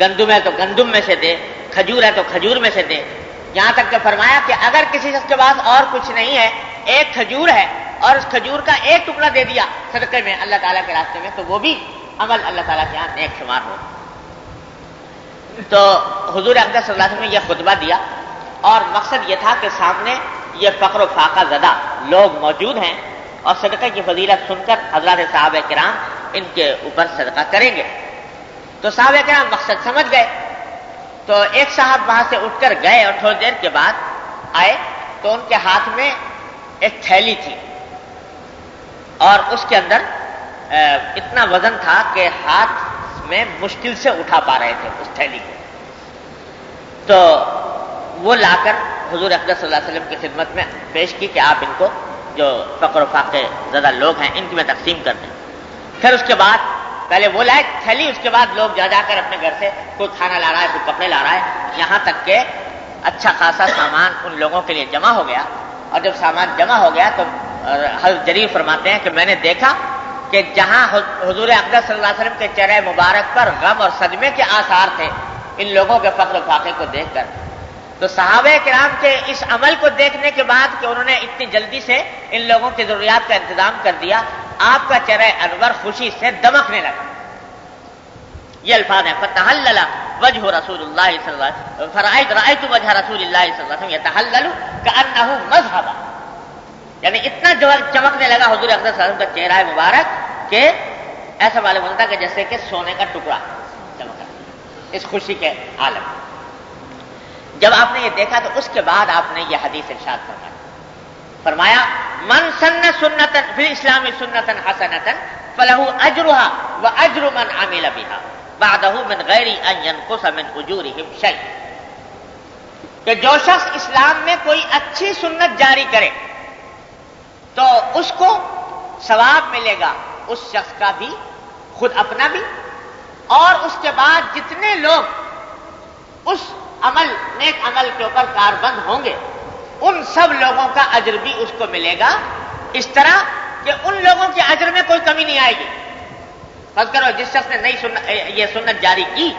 Speaker 1: گندم ہے تو گندم میں سے دے، کھجور ہے تو کھجور میں سے دے۔ یہاں تک کہ فرمایا کہ اگر کسی شخص کے پاس اور کچھ نہیں ہے، ایک کھجور ہے اور اس کھجور کا ایک ٹکڑا دے دیا صدقے میں اللہ تعالیٰ کے راستے میں، تو وہ بھی عمل اللہ تعالیٰ کے یہاں نیک شمار ہو۔ تو حضور اقدر صلی اللہ علیہ وسلم نے یہ خطبہ دیا اور مقصد یہ تھا کہ سامنے یہ فقر و فاقہ زدہ لوگ موجود ہیں اور صدقہ کی فضیلت سن کر حضرات صاحب کرام ان کے اوپر صدقہ کریں گے۔ تو صاحب کرام مقصد سمجھ گئے۔ تو ایک صاحب وہاں سے اٹھ کر گئے اور تھوڑی دیر کے بعد آئے تو ان کے ہاتھ میں ایک تھیلی تھی اور اس کے اندر اتنا وزن تھا کہ ہاتھ میں مشکل سے اٹھا پا رہے تھے اس تھیلی کو۔ تو وہ لا کر حضور اقدر صلی اللہ علیہ وسلم کی خدمت میں پیش کی کہ آپ ان کو جو فقر و فاقے زیادہ لوگ ہیں، ان کی میں تقسیم کر دیں۔ پھر اس کے بعد پہلے وہ لائے تھیلی، اس کے بعد لوگ جا جا کر اپنے گھر سے کوئی کھانا لا رہا ہے، کوئی کپڑے لا رہا ہے۔ یہاں تک کہ اچھا خاصا سامان ان لوگوں کے لیے جمع ہو گیا۔ اور جب سامان جمع ہو گیا تو حضرت جریف فرماتے ہیں کہ میں نے دیکھا کہ جہاں حضور اقدر صلی اللہ علیہ وسلم کے چہرے مبارک پر غم اور صدمے کے آثار تھے، ان لوگوں کے فخر و فاقے کو دیکھ کر۔ تو صحابہ کرام کے اس عمل کو دیکھنے کے بعد کہ انہوں نے اتنی جلدی سے ان لوگوں کی ضروریات کا انتظام کر دیا، آپ کا چہرہ انور خوشی سے دمکنے لگا۔ یہ الفاظ ہیں فتح وجہ رسول اللہ صلی اللہ علیہ وسلم رائے وجہ رسول اللہ صلی اللہ علیہ وسلم کہ مذہبا۔ یعنی اتنا چمکنے لگا حضور اقدر صلی اللہ علیہ وسلم کا چہرہ مبارک کہ ایسا معلوم ہوتا کہ جیسے کہ سونے کا ٹکڑا چمک اس خوشی کے عالم۔ جب آپ نے یہ دیکھا تو اس کے بعد آپ نے یہ حدیث ارشاد فرمایا فرمایا، من سن سنتن فی اسلامی سنتن حسنتن فلہ اجرها و اجر من عمل بها بعده من غیر ان ينقص من اجورهم کہ جو شخص اسلام میں کوئی اچھی سنت جاری کرے تو اس کو ثواب ملے گا، اس شخص کا بھی، خود اپنا بھی۔ اور اس کے بعد جتنے لوگ اس عمل، نیک عمل کے اوپر کاربند ہوں گے، ان سب لوگوں کا اجر بھی اس کو ملے گا۔ اس طرح کہ ان لوگوں کے اجر میں کوئی کمی نہیں آئے گی۔ فرض کرو، جس شخص نے نہیں سن یہ سنت جاری کی،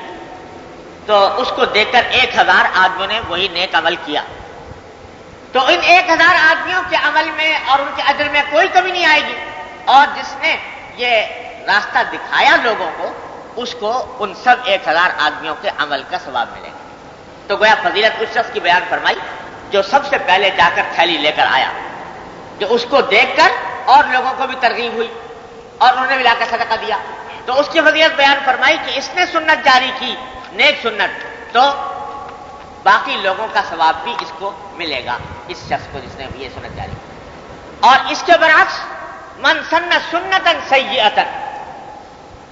Speaker 1: تو اس کو دیکھ کر ایک ہزار آدمیوں نے وہی نیک عمل کیا۔ تو ان ایک ہزار آدمیوں کے عمل میں اور ان کے اجر میں کوئی کمی نہیں آئے گی۔ اور جس نے یہ راستہ دکھایا لوگوں کو، اس کو ان سب ایک ہزار آدمیوں کے عمل کا ثواب ملے گا۔ تو گویا فضیلت اس شخص کی بیان فرمائی، جو سب سے پہلے جا کر تھیلی لے کر آیا کہ اس کو دیکھ کر اور لوگوں کو بھی ترغیب ہوئی اور انہوں نے بھی لا کر صدقہ دیا۔ تو اس کی فضیلت بیان فرمائی کہ اس نے سنت جاری کی، نیک سنت۔ تو باقی لوگوں کا ثواب بھی اس کو ملے گا، اس شخص کو جس نے یہ سنت جاری اور اس کے برعکس، من سن سنتن سیئتن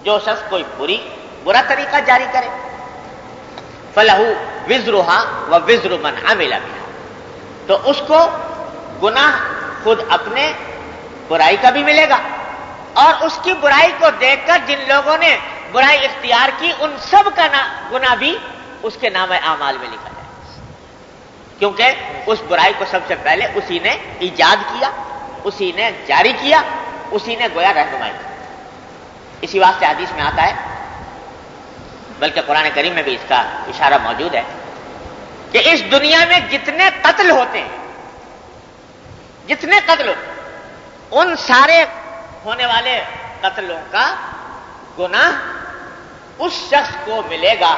Speaker 1: جو شخص کوئی بری، برا طریقہ جاری کرے فلح وزروہا و وزر من عمل بها تو اس کو گناہ خود اپنے برائی کا بھی ملے گا۔ اور اس کی برائی کو دیکھ کر جن لوگوں نے برائی اختیار کی، ان سب کا گنا بھی اس کے نام اعمال میں لکھا۔ جائے کیونکہ اس برائی کو سب سے پہلے اسی نے ایجاد کیا، اسی نے جاری کیا، اسی نے گویا رہنمائی کی۔ اسی واسطے حدیث میں آتا ہے، بلکہ قرآن کریم میں بھی اس کا اشارہ موجود ہے، کہ اس دنیا میں جتنے قتل ہوتے ہیں، جتنے قتل ان سارے ہونے والے قتلوں کا گناہ اس شخص کو ملے گا۔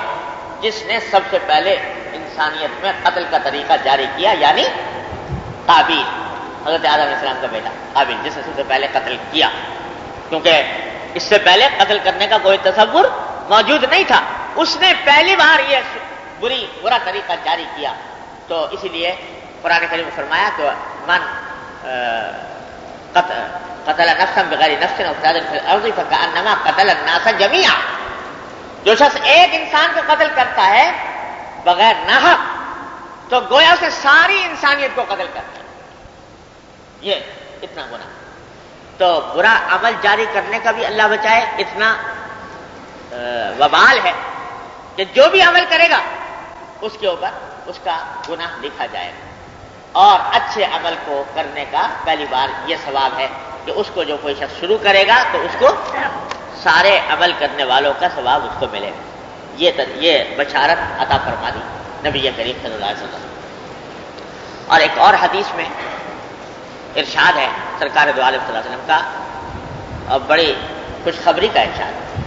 Speaker 1: جس نے سب سے پہلے انسانیت میں قتل کا طریقہ جاری کیا یعنی قابل حضرت علیہ السلام کا بیٹا قابل جس نے سب سے پہلے قتل کیا۔ کیونکہ اس سے پہلے قتل کرنے کا کوئی تصور موجود نہیں تھا۔ اس نے پہلی بار یہ بری، برا طریقہ جاری کیا۔ تو اسی لیے قرآن کریم فرمایا کہ من قتل نفسا بغیر نفس افراد الارض قتل الناس جميعا جو شخص ایک انسان کو قتل کرتا ہے بغیر ناحق تو گویا اسے ساری انسانیت کو قتل کرتا ہے۔ یہ اتنا گنا تو برا عمل جاری کرنے کا بھی اللہ بچائے، اتنا وبال ہے کہ جو بھی عمل کرے گا، اس کے اوپر اس کا گناہ لکھا جائے۔ گا اور اچھے عمل کو کرنے کا پہلی بار یہ ثواب ہے کہ اس کو جو کوئی شخص شروع کرے گا، تو اس کو سارے عمل کرنے والوں کا ثواب اس کو ملے گا۔ یہ یہ بشارت عطا فرما دی نبی کریم صلی اللہ علیہ وسلم۔ اور ایک اور حدیث میں ارشاد ہے سرکار دو علیہ صلی اللہ علیہ وسلم کا، اور بڑی خوشخبری کا ارشاد۔ ہے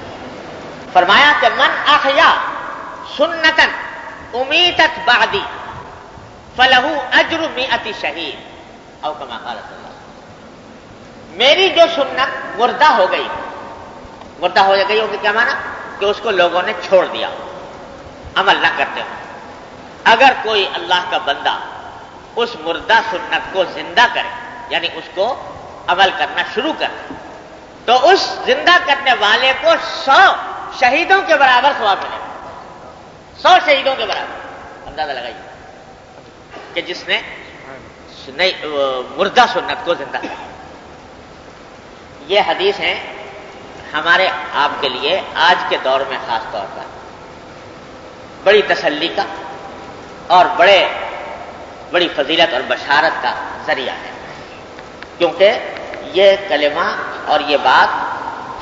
Speaker 1: فرمایا کہ من احیا سنتن امیتت بعدی فلہو اجر میتی شہید۔ او کما قال صلی اللہ میری جو سنت مردہ ہو گئی مردہ ہو گئی ہوگی کیا مانا؟ کہ اس کو لوگوں نے چھوڑ دیا۔ عمل نہ کرتے ہو۔ اگر کوئی اللہ کا بندہ اس مردہ سنت کو زندہ کرے یعنی اس کو عمل کرنا شروع کر تو اس زندہ کرنے والے کو سو شہیدوں کے برابر سواب ملے گا۔ سو شہیدوں کے برابر۔ اندازہ لگائیے کہ جس نے مردہ سنت کو زندہ کیا یہ حدیث ہیں ہمارے آپ کے لیے آج کے دور میں خاص طور پر بڑی تسلی کا اور بڑے بڑی فضیلت اور بشارت کا ذریعہ ہے۔ کیونکہ یہ کلمہ اور یہ بات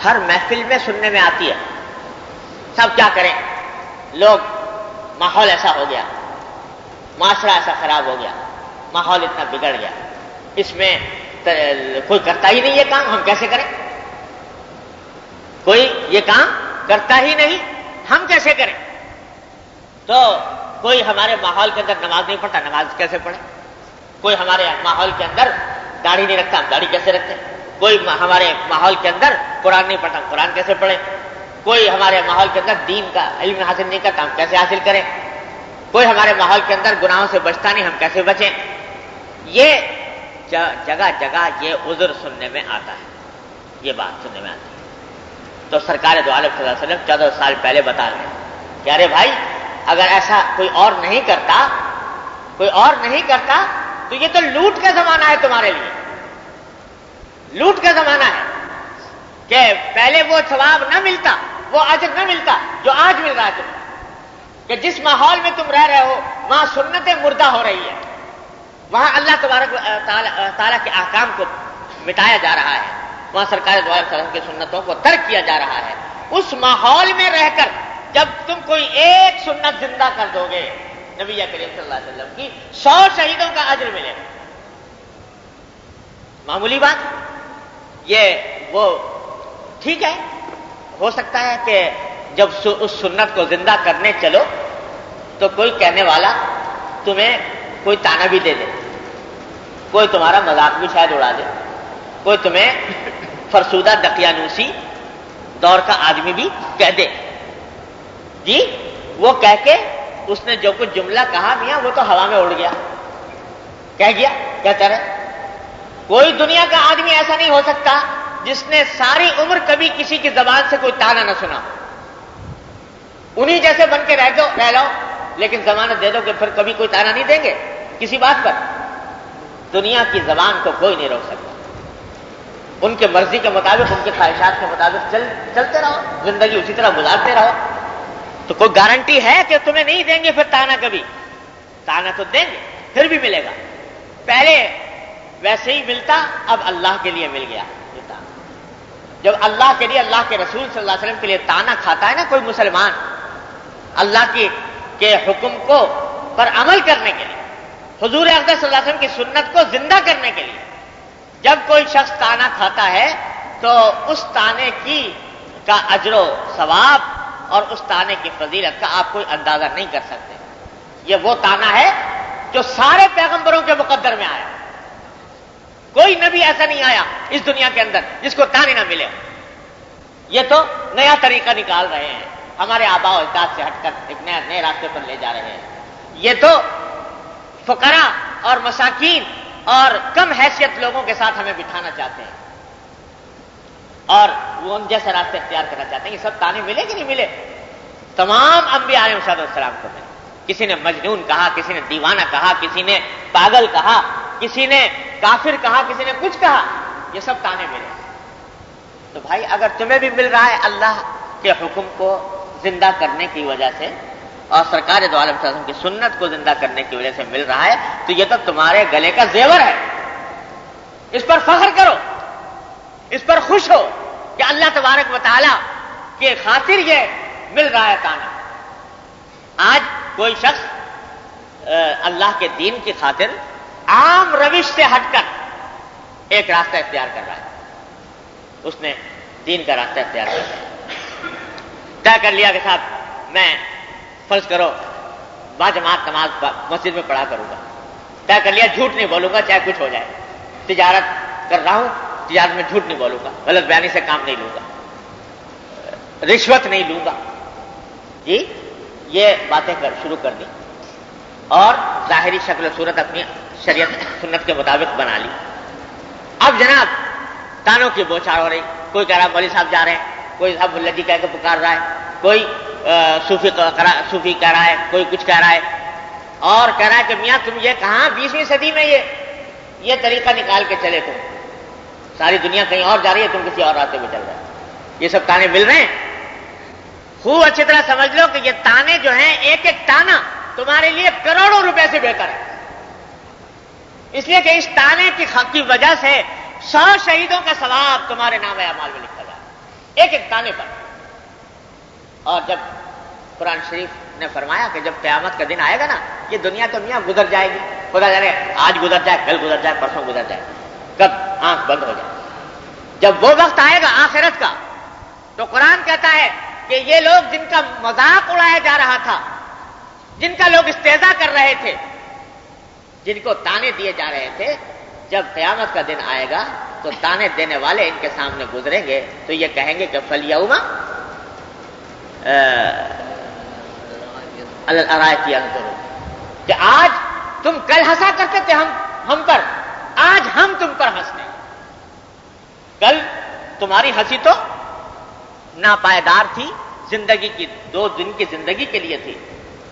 Speaker 1: ہر محفل میں سننے میں آتی ہے۔ سب کیا کریں؟ لوگ ماحول ایسا ہو گیا، معاشرہ ایسا خراب ہو گیا، ماحول اتنا بگڑ گیا۔ اس میں کوئی کرتا ہی نہیں یہ کام، ہم کیسے کریں؟ کوئی یہ کام کرتا ہی نہیں، ہم کیسے کریں؟ تو کوئی ہمارے ماحول کے اندر نماز نہیں پڑھتا، نماز کیسے پڑھے کوئی ہمارے ماحول کے اندر داڑھی نہیں رکھتا، ہم داڑھی کیسے رکھتے؟ کوئی ہمارے ماحول کے اندر قرآن نہیں پڑھتا قرآن کیسے پڑھے کوئی ہمارے ماحول کے اندر دین کا علم حاصل نہیں کرتا، ہم کیسے حاصل کریں؟ کوئی ہمارے ماحول کے اندر گناہوں سے بچتا نہیں، ہم کیسے بچیں؟ یہ جگہ جگہ یہ عذر سننے میں آتا ہے، یہ بات سننے میں آتی ہے۔ تو سرکار دو عالم صلی اللہ علیہ وسلم چودہ سال پہلے بتا رہے ہیں۔ کہ ارے بھائی، اگر ایسا کوئی اور نہیں کرتا، کوئی اور نہیں کرتا، تو یہ تو لوٹ کا زمانہ ہے تمہارے لیے۔ لوٹ کا زمانہ ہے کہ پہلے وہ ثواب نہ ملتا، وہ آج نہ ملتا، جو آج مل رہا ہے تمہیں۔ کہ جس ماحول میں تم رہ رہے ہو، وہاں سنتیں مردہ ہو رہی ہے۔ وہاں اللہ تبارک تعالیٰ کے احکام کو مٹایا جا رہا ہے۔ وہاں سرکار وسلم کی سنتوں کو ترک کیا جا رہا ہے۔ اس ماحول میں رہ کر جب تم کوئی ایک سنت زندہ کر دو گے، نبی کریم صلی اللہ علیہ وسلم کی سو شہیدوں کا عجر ملے۔ گا معمولی بات؟ یہ وہ ٹھیک ہے؟ ہو سکتا ہے کہ جب اس سنت کو زندہ کرنے چلو تو کوئی کہنے والا تمہیں کوئی تانا بھی دے دے۔ کوئی تمہارا مذاق بھی شاید اڑا دے۔ کوئی تمہیں فرسودہ دقیانوسی دور کا آدمی بھی کہہ دے۔ جی وہ کہہ کے اس نے جو کچھ جملہ کہا میاں، وہ تو ہوا میں اڑ گیا۔ کہہ گیا، کہتا رہے۔ کوئی دنیا کا آدمی ایسا نہیں ہو سکتا جس نے ساری عمر کبھی کسی کی زبان سے کوئی تانا نہ سنا۔ انہیں جیسے بن کے رہ دو رہ لو لیکن ضمانت دے دو کہ پھر کبھی کوئی تانا نہیں دیں گے۔ کسی بات پر۔ دنیا کی زبان کو کوئی نہیں روک سکتا۔ ان کے مرضی کے مطابق، ان کے خواہشات کے مطابق چل چلتے رہو، زندگی اسی طرح گزارتے رہو۔ تو کوئی گارنٹی ہے کہ تمہیں نہیں دیں گے پھر تانا کبھی؟ تانا تو دیں گے، پھر بھی ملے گا۔ پہلے ویسے ہی ملتا، اب اللہ کے لیے مل گیا۔ جب اللہ کے لیے، اللہ کے رسول صلی اللہ علیہ وسلم کے لیے تانا کھاتا ہے نا کوئی مسلمان، اللہ کی کے حکم کو پر عمل کرنے کے لیے، حضور اقدر صلی اللہ علیہ وسلم کی سنت کو زندہ کرنے کے لیے جب کوئی شخص تانا کھاتا ہے تو اس تانے کی کا اجر و ثواب اور اس تانے کی فضیلت کا آپ کوئی اندازہ نہیں کر سکتے۔ یہ وہ تانا ہے جو سارے پیغمبروں کے مقدر میں آیا۔ کوئی نبی ایسا نہیں آیا اس دنیا کے اندر جس کو تانے نہ ملے۔ یہ تو نیا طریقہ نکال رہے ہیں۔ ہمارے آبا و اجداد سے ہٹ کر ایک نیا نئے راستے پر لے جا رہے ہیں۔ یہ تو فقرا اور مساکین اور کم حیثیت لوگوں کے ساتھ ہمیں بٹھانا چاہتے ہیں۔ اور وہ ان جیسے راستے اختیار کرنا چاہتے ہیں، یہ سب تانے ملے کہ نہیں ملے؟ تمام انبیاء علیہ صاحب السلام کو ملے۔ کسی نے مجنون کہا، کسی نے دیوانہ کہا، کسی نے پاگل کہا، کسی نے کافر کہا، کسی نے کچھ کہا، یہ سب تانے ملے۔ تو بھائی، اگر تمہیں بھی مل رہا ہے اللہ کے حکم کو زندہ کرنے کی وجہ سے اور سرکار دو عالم وسلم کی سنت کو زندہ کرنے کی وجہ سے مل رہا ہے، تو یہ تو تمہارے گلے کا زیور ہے۔ اس پر فخر کرو۔ اس پر خوش ہو کہ اللہ تبارک مطالعہ کے خاطر یہ مل رہا ہے تانا آج کوئی شخص اللہ کے دین کی خاطر عام روش سے ہٹ کر ایک راستہ اختیار کر رہا ہے۔ اس نے دین کا راستہ اختیار کر رہا طے کر لیا کہ صاحب، میں فرض کرو، با جماعت نماز مسجد میں پڑھا کروں گا۔ طے کر لیا، جھوٹ نہیں بولوں گا، چاہے کچھ ہو جائے۔ تجارت کر رہا ہوں، تجارت میں جھوٹ نہیں بولوں گا، غلط بیانی سے کام نہیں لوں گا۔ رشوت نہیں لوں گا۔ جی یہ باتیں کر، شروع کر دی۔ اور ظاہری شکل و صورت اپنی شریعت سنت کے مطابق بنا لی۔ اب جناب، تانوں کی بوچھاڑ ہو رہی۔ کوئی کہہ رہا ہے مولوی صاحب جا رہے ہیں۔ کوئی صاحب اللہ جی کہہ کے پکار رہا ہے۔ کوئی صوفی صوفی کہہ رہا ہے، کوئی کچھ کہہ رہا ہے۔ اور کہہ رہا ہے کہ میاں، تم یہ کہاں بیسویں صدی میں یہ یہ طریقہ نکال کے چلے تم؟ ساری دنیا کہیں اور جا رہی ہے، تم کسی اور راستے میں چل رہے یہ سب تانے مل رہے ہیں؟ خوب اچھی طرح سمجھ لو کہ یہ تانے جو ہیں، ایک ایک تانا تمہارے لیے کروڑوں روپے سے بہتر ہے۔ اس لیے کہ اس تانے کی کی وجہ سے سو شہیدوں کا ثواب تمہارے نام اعمال میں لکھا جائے ایک ایک تانے پر۔ اور جب قرآن شریف نے فرمایا کہ جب قیامت کا دن آئے گا نا، یہ دنیا تو میاں گزر جائے گی۔ خدا جانے آج گزر جائے، کل گزر جائے، پرسوں گزر جائے۔ کب؟ آنکھ بند ہو جائے۔ جب وہ وقت آئے گا آخرت کا، تو قرآن کہتا ہے کہ یہ لوگ جن کا مذاق اڑایا جا رہا تھا، جن کا لوگ استحضا کر رہے تھے، جن کو تانے دیے جا رہے تھے، جب قیامت کا دن آئے گا، تو تانے دینے والے ان کے سامنے گزریں گے، تو یہ کہیں گے کہ فلیوما اللہ کہ آج تم کل ہنسا کرتے تھے ہم ہم پر۔ آج ہم تم پر ہنس رہے کل تمہاری ہنسی تو ناپائیدار تھی، زندگی کی دو دن کی زندگی کے لیے تھی۔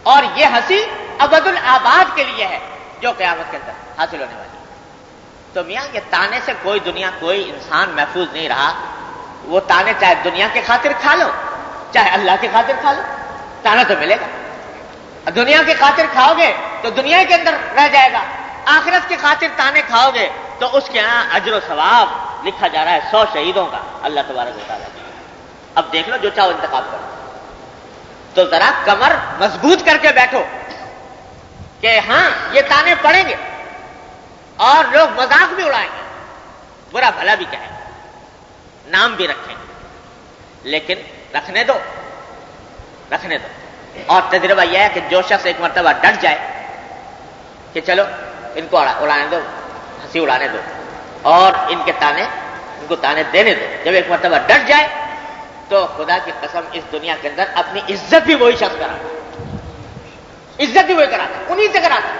Speaker 1: اور یہ ہنسی ابد الآباد کے لیے ہے، جو قیامت کے اندر حاصل ہونے والی تو میاں، یہ تانے سے کوئی دنیا، کوئی انسان محفوظ نہیں رہا۔ وہ تانے چاہے دنیا کے خاطر کھا لو چاہے اللہ کی خاطر کھا لو، تانا تو ملے گا۔ دنیا کی خاطر کھاؤ گے تو دنیا کے اندر رہ جائے گا۔ آخرت کی خاطر تانے کھاؤ گے تو اس کے یہاں اجر و ثواب لکھا جا رہا ہے سو شہیدوں کا۔ اللہ تبارک بتا جی۔ اب دیکھ لو جو چاہو انتخاب کرو۔ تو ذرا کمر مضبوط کر کے بیٹھو کہ ہاں یہ تانے پڑیں گے اور لوگ مذاق بھی اڑائیں گے۔ برا بھلا بھی کہیں گے، نام بھی رکھیں گے۔ لیکن رکھنے دو رکھنے دو۔ اور تجربہ یہ ہے کہ جو شخص ایک مرتبہ ڈٹ جائے کہ چلو ان کو اڑانے دو، ہنسی اڑانے دو۔ اور ان کے تانے ان کو تانے دینے دو۔ جب ایک مرتبہ ڈٹ جائے تو خدا کی قسم اس دنیا کے اندر اپنی عزت بھی وہی شخص کراتا عزت بھی وہی کراتا انہیں سے کراتا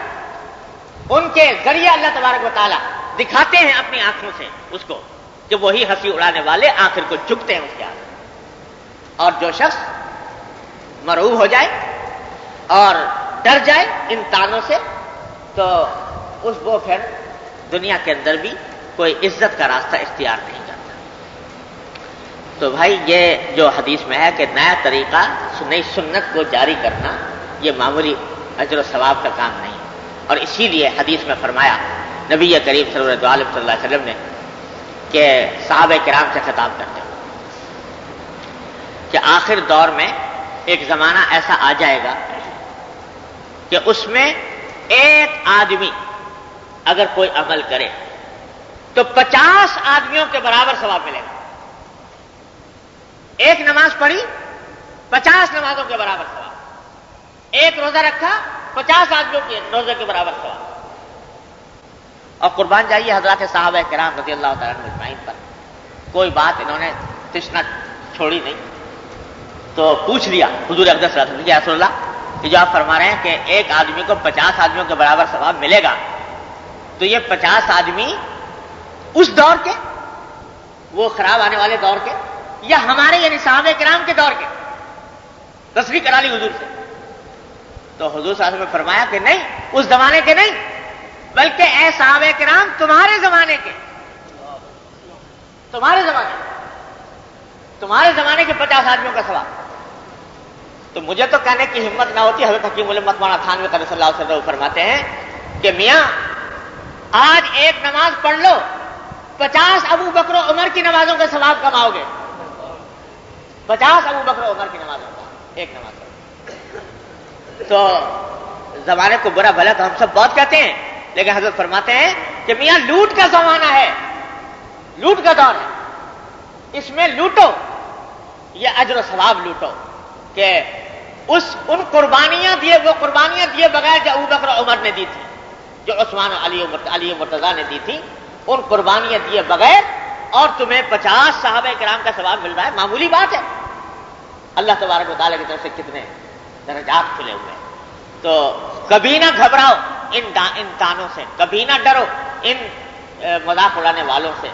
Speaker 1: ان کے ذریعے اللہ تبارک و تعالیٰ دکھاتے ہیں اپنی آنکھوں سے اس کو کہ وہی ہنسی اڑانے والے آخر کو جھکتے ہیں اس کے آگے اور جو شخص مروب ہو جائے اور ڈر جائے ان تانوں سے، تو اس وہ پھر دنیا کے اندر بھی کوئی عزت کا راستہ اختیار نہیں کرتا۔ تو بھائی، یہ جو حدیث میں ہے کہ نیا طریقہ نئی سنت کو جاری کرنا، یہ معمولی اجر و ثواب کا کام نہیں۔ اور اسی لیے حدیث میں فرمایا، نبی کریم صلی اللہ علیہ وسلم نے کہ صحابہ کرام سے خطاب کرتے کہ آخر دور میں ایک زمانہ ایسا آ جائے گا کہ اس میں ایک آدمی اگر کوئی عمل کرے تو پچاس آدمیوں کے برابر ثواب ملے گا۔ ایک نماز پڑھی، پچاس نمازوں کے برابر سواب ایک روزہ رکھا، پچاس آدمیوں کے روزے کے برابر سواب اور قربان جائیے حضرات صاحب کرام رضی اللہ تعالیٰ مجمعین پر۔ کوئی بات انہوں نے تشنا چھوڑی نہیں۔ تو پوچھ لیا، حضور اقدس رسول اللہ، کہ جو آپ فرما رہے ہیں کہ ایک آدمی کو پچاس آدمیوں کے برابر ثواب ملے گا، تو یہ پچاس آدمی اس دور کے، وہ خراب آنے والے دور کے، یا ہمارے یعنی صحابہ کرام کے دور کے؟ تصویر کرا لی حضور سے۔ تو حضور صاحب نے فرمایا کہ نہیں، اس زمانے کے نہیں، بلکہ اے صحابہ کرام تمہارے زمانے کے۔ تمہارے زمانے کے۔ تمہارے زمانے کے پچاس آدمیوں کا سوال تو مجھے تو کہنے کی ہمت نہ ہوتی، حضرت حکیم علمت مولانا خان میں صلی اللہ علیہ وسلم فرماتے ہیں کہ میاں، آج ایک نماز پڑھ لو، پچاس ابو بکر عمر کی نمازوں کا ثواب کماؤ گے۔ پچاس ابو بکر عمر کی نماز ہوتا ایک نماز۔ تو زمانے کو برا بھلا تو ہم سب بہت کہتے ہیں، لیکن حضرت فرماتے ہیں کہ میاں، لوٹ کا زمانہ ہے۔ لوٹ کا دور ہے۔ اس میں لوٹو۔ یہ اجر و ثواب لوٹو کہ اس ان قربانیاں دیے وہ قربانیاں دیے بغیر جو ابو بکر عمر نے دی تھی، جو عثمان علی علی مرتضی نے دی تھی، ان قربانیاں دیے بغیر اور تمہیں پچاس صحابہ کرام کا ثواب مل رہا ہے۔ معمولی بات ہے۔ اللہ تبارک و تعالیٰ کی طرف سے کتنے درجات کھلے ہوئے تو کبھی نہ گھبراؤ ان ان تانوں سے، کبھی نہ ڈرو ان مذاق اڑانے والوں سے۔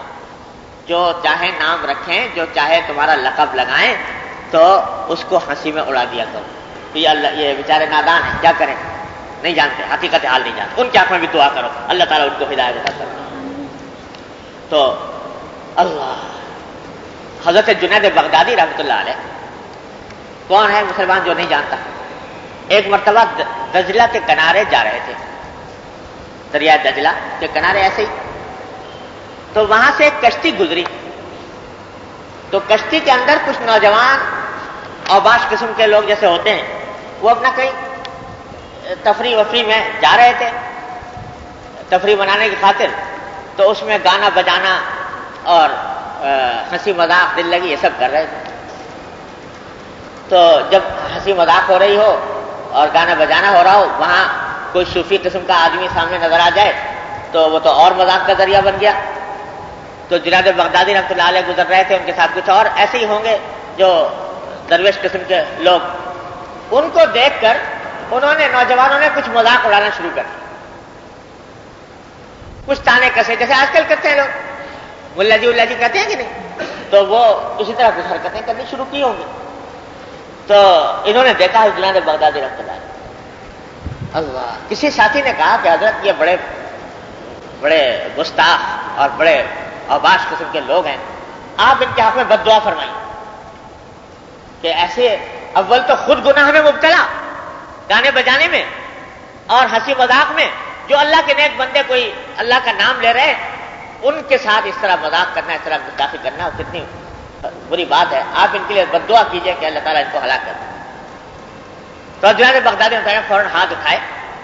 Speaker 1: جو چاہے نام رکھیں، جو چاہے تمہارا لقب لگائیں، تو اس کو ہنسی میں اڑا دیا کرو۔ یہ اللہ، یہ بیچارے نادان ہیں، کیا کریں؟ نہیں جانتے، حقیقت حال نہیں جانتے۔ ان کے آنکھ میں بھی دعا کرو۔ اللہ تعالیٰ ان کو ہدایت ادا کرو تو اللہ، حضرت جنید بغدادی رحمۃ اللہ علیہ، کون ہے مسلمان جو نہیں جانتا؟ ایک مرتبہ دجلہ کے کنارے جا رہے تھے۔ دریا دجلہ کے کنارے ایسے ہی۔ تو وہاں سے ایک کشتی گزری۔ تو کشتی کے اندر کچھ نوجوان اور قسم کے لوگ جیسے ہوتے ہیں، وہ اپنا کئی تفریح وفری میں جا رہے تھے۔ تفریح بنانے کی خاطر تو اس میں گانا بجانا اور ہنسی مذاق دل لگی، یہ سب کر رہے تھے۔ تو جب ہنسی مذاق ہو رہی ہو اور گانا بجانا ہو رہا ہو، وہاں کوئی صوفی قسم کا آدمی سامنے نظر آ جائے تو وہ تو اور مذاق کا ذریعہ بن گیا۔ تو جناد بغدادی رحمۃ اللہ علیہ گزر رہے تھے، ان کے ساتھ کچھ اور ایسے ہی ہوں گے جو درویش قسم کے لوگ۔ ان کو دیکھ کر انہوں نے، نوجوانوں نے کچھ مذاق اڑانا شروع کر۔ کچھ تانے کسے، جیسے آج کل کرتے ہیں لوگ۔ ملا جی اللہ جی کہتے ہیں کہ نہیں؟ تو وہ اسی طرح کچھ حرکتیں کرنی شروع کی ہوں گی۔ تو انہوں نے دیکھا ہے جناد بغدادی رحمۃ اللہ اللہ، کسی ساتھی نے کہا کہ حضرت یہ بڑے بڑے گستاخ اور بڑے باش قسم کے لوگ ہیں۔ آپ ان کے حق میں بد دعا فرمائیں۔ کہ ایسے اول تو خود گناہ میں مبتلا، گانے بجانے میں اور ہنسی مذاق میں جو اللہ کے نیک بندے کوئی اللہ کا نام لے رہے، ان کے ساتھ اس طرح مذاق کرنا، اس طرح گستاخی کرنا کتنی بری بات ہے۔ آپ ان کے لیے بد دعا کیجیے کہ اللہ تعالیٰ ان کو ہلاک کر دیں تو بغدادی نے فوراً ہاتھ اٹھائے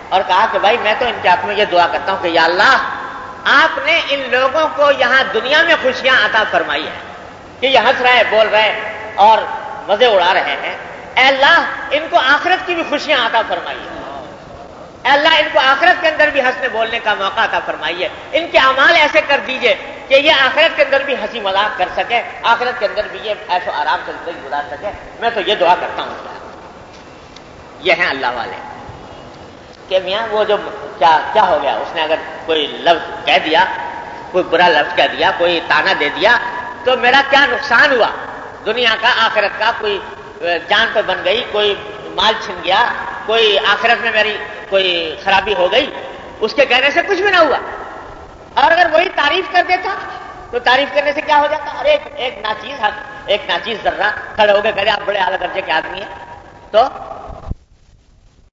Speaker 1: اور کہا کہ بھائی میں تو ان کے حق میں یہ دعا کرتا ہوں کہ یا اللہ آپ نے ان لوگوں کو یہاں دنیا میں خوشیاں عطا فرمائی ہے کہ یہ ہنس رہے بول رہے اور مزے اڑا رہے ہیں۔ اے اللہ، ان کو آخرت کی بھی خوشیاں عطا فرمائی ہے اے اللہ، ان کو آخرت کے اندر بھی ہنسنے بولنے کا موقع عطا فرمائی ہے۔ ان کے اعمال ایسے کر دیجیے کہ یہ آخرت کے اندر بھی ہنسی مذاق کر سکے، آخرت کے اندر بھی یہ ایسو آرام سے زندگی گزار سکے۔ میں تو یہ دعا کرتا ہوں۔ یہ ہیں اللہ والے۔ کہ میاں وہ جو کیا کیا ہو گیا؟ اس نے اگر کوئی لفظ کہہ دیا، کوئی برا لفظ کہہ دیا، کوئی تانا دے دیا، تو میرا کیا نقصان ہوا؟ دنیا کا، آخرت کا، کوئی جان پہ بن گئی، کوئی مال چھن گیا، کوئی آخرت میں میری کوئی خرابی ہو گئی، اس کے کہنے سے کچھ بھی نہ ہوا۔ اور اگر وہی تعریف کر دیتا، تو تعریف کرنے سے کیا ہو جاتا؟ ایک ایک ناچیز حق ایک ناچیز ذرہ کھڑے ہو کے کرے آپ بڑے اعلیٰ درجے کے آدمی ہیں۔ تو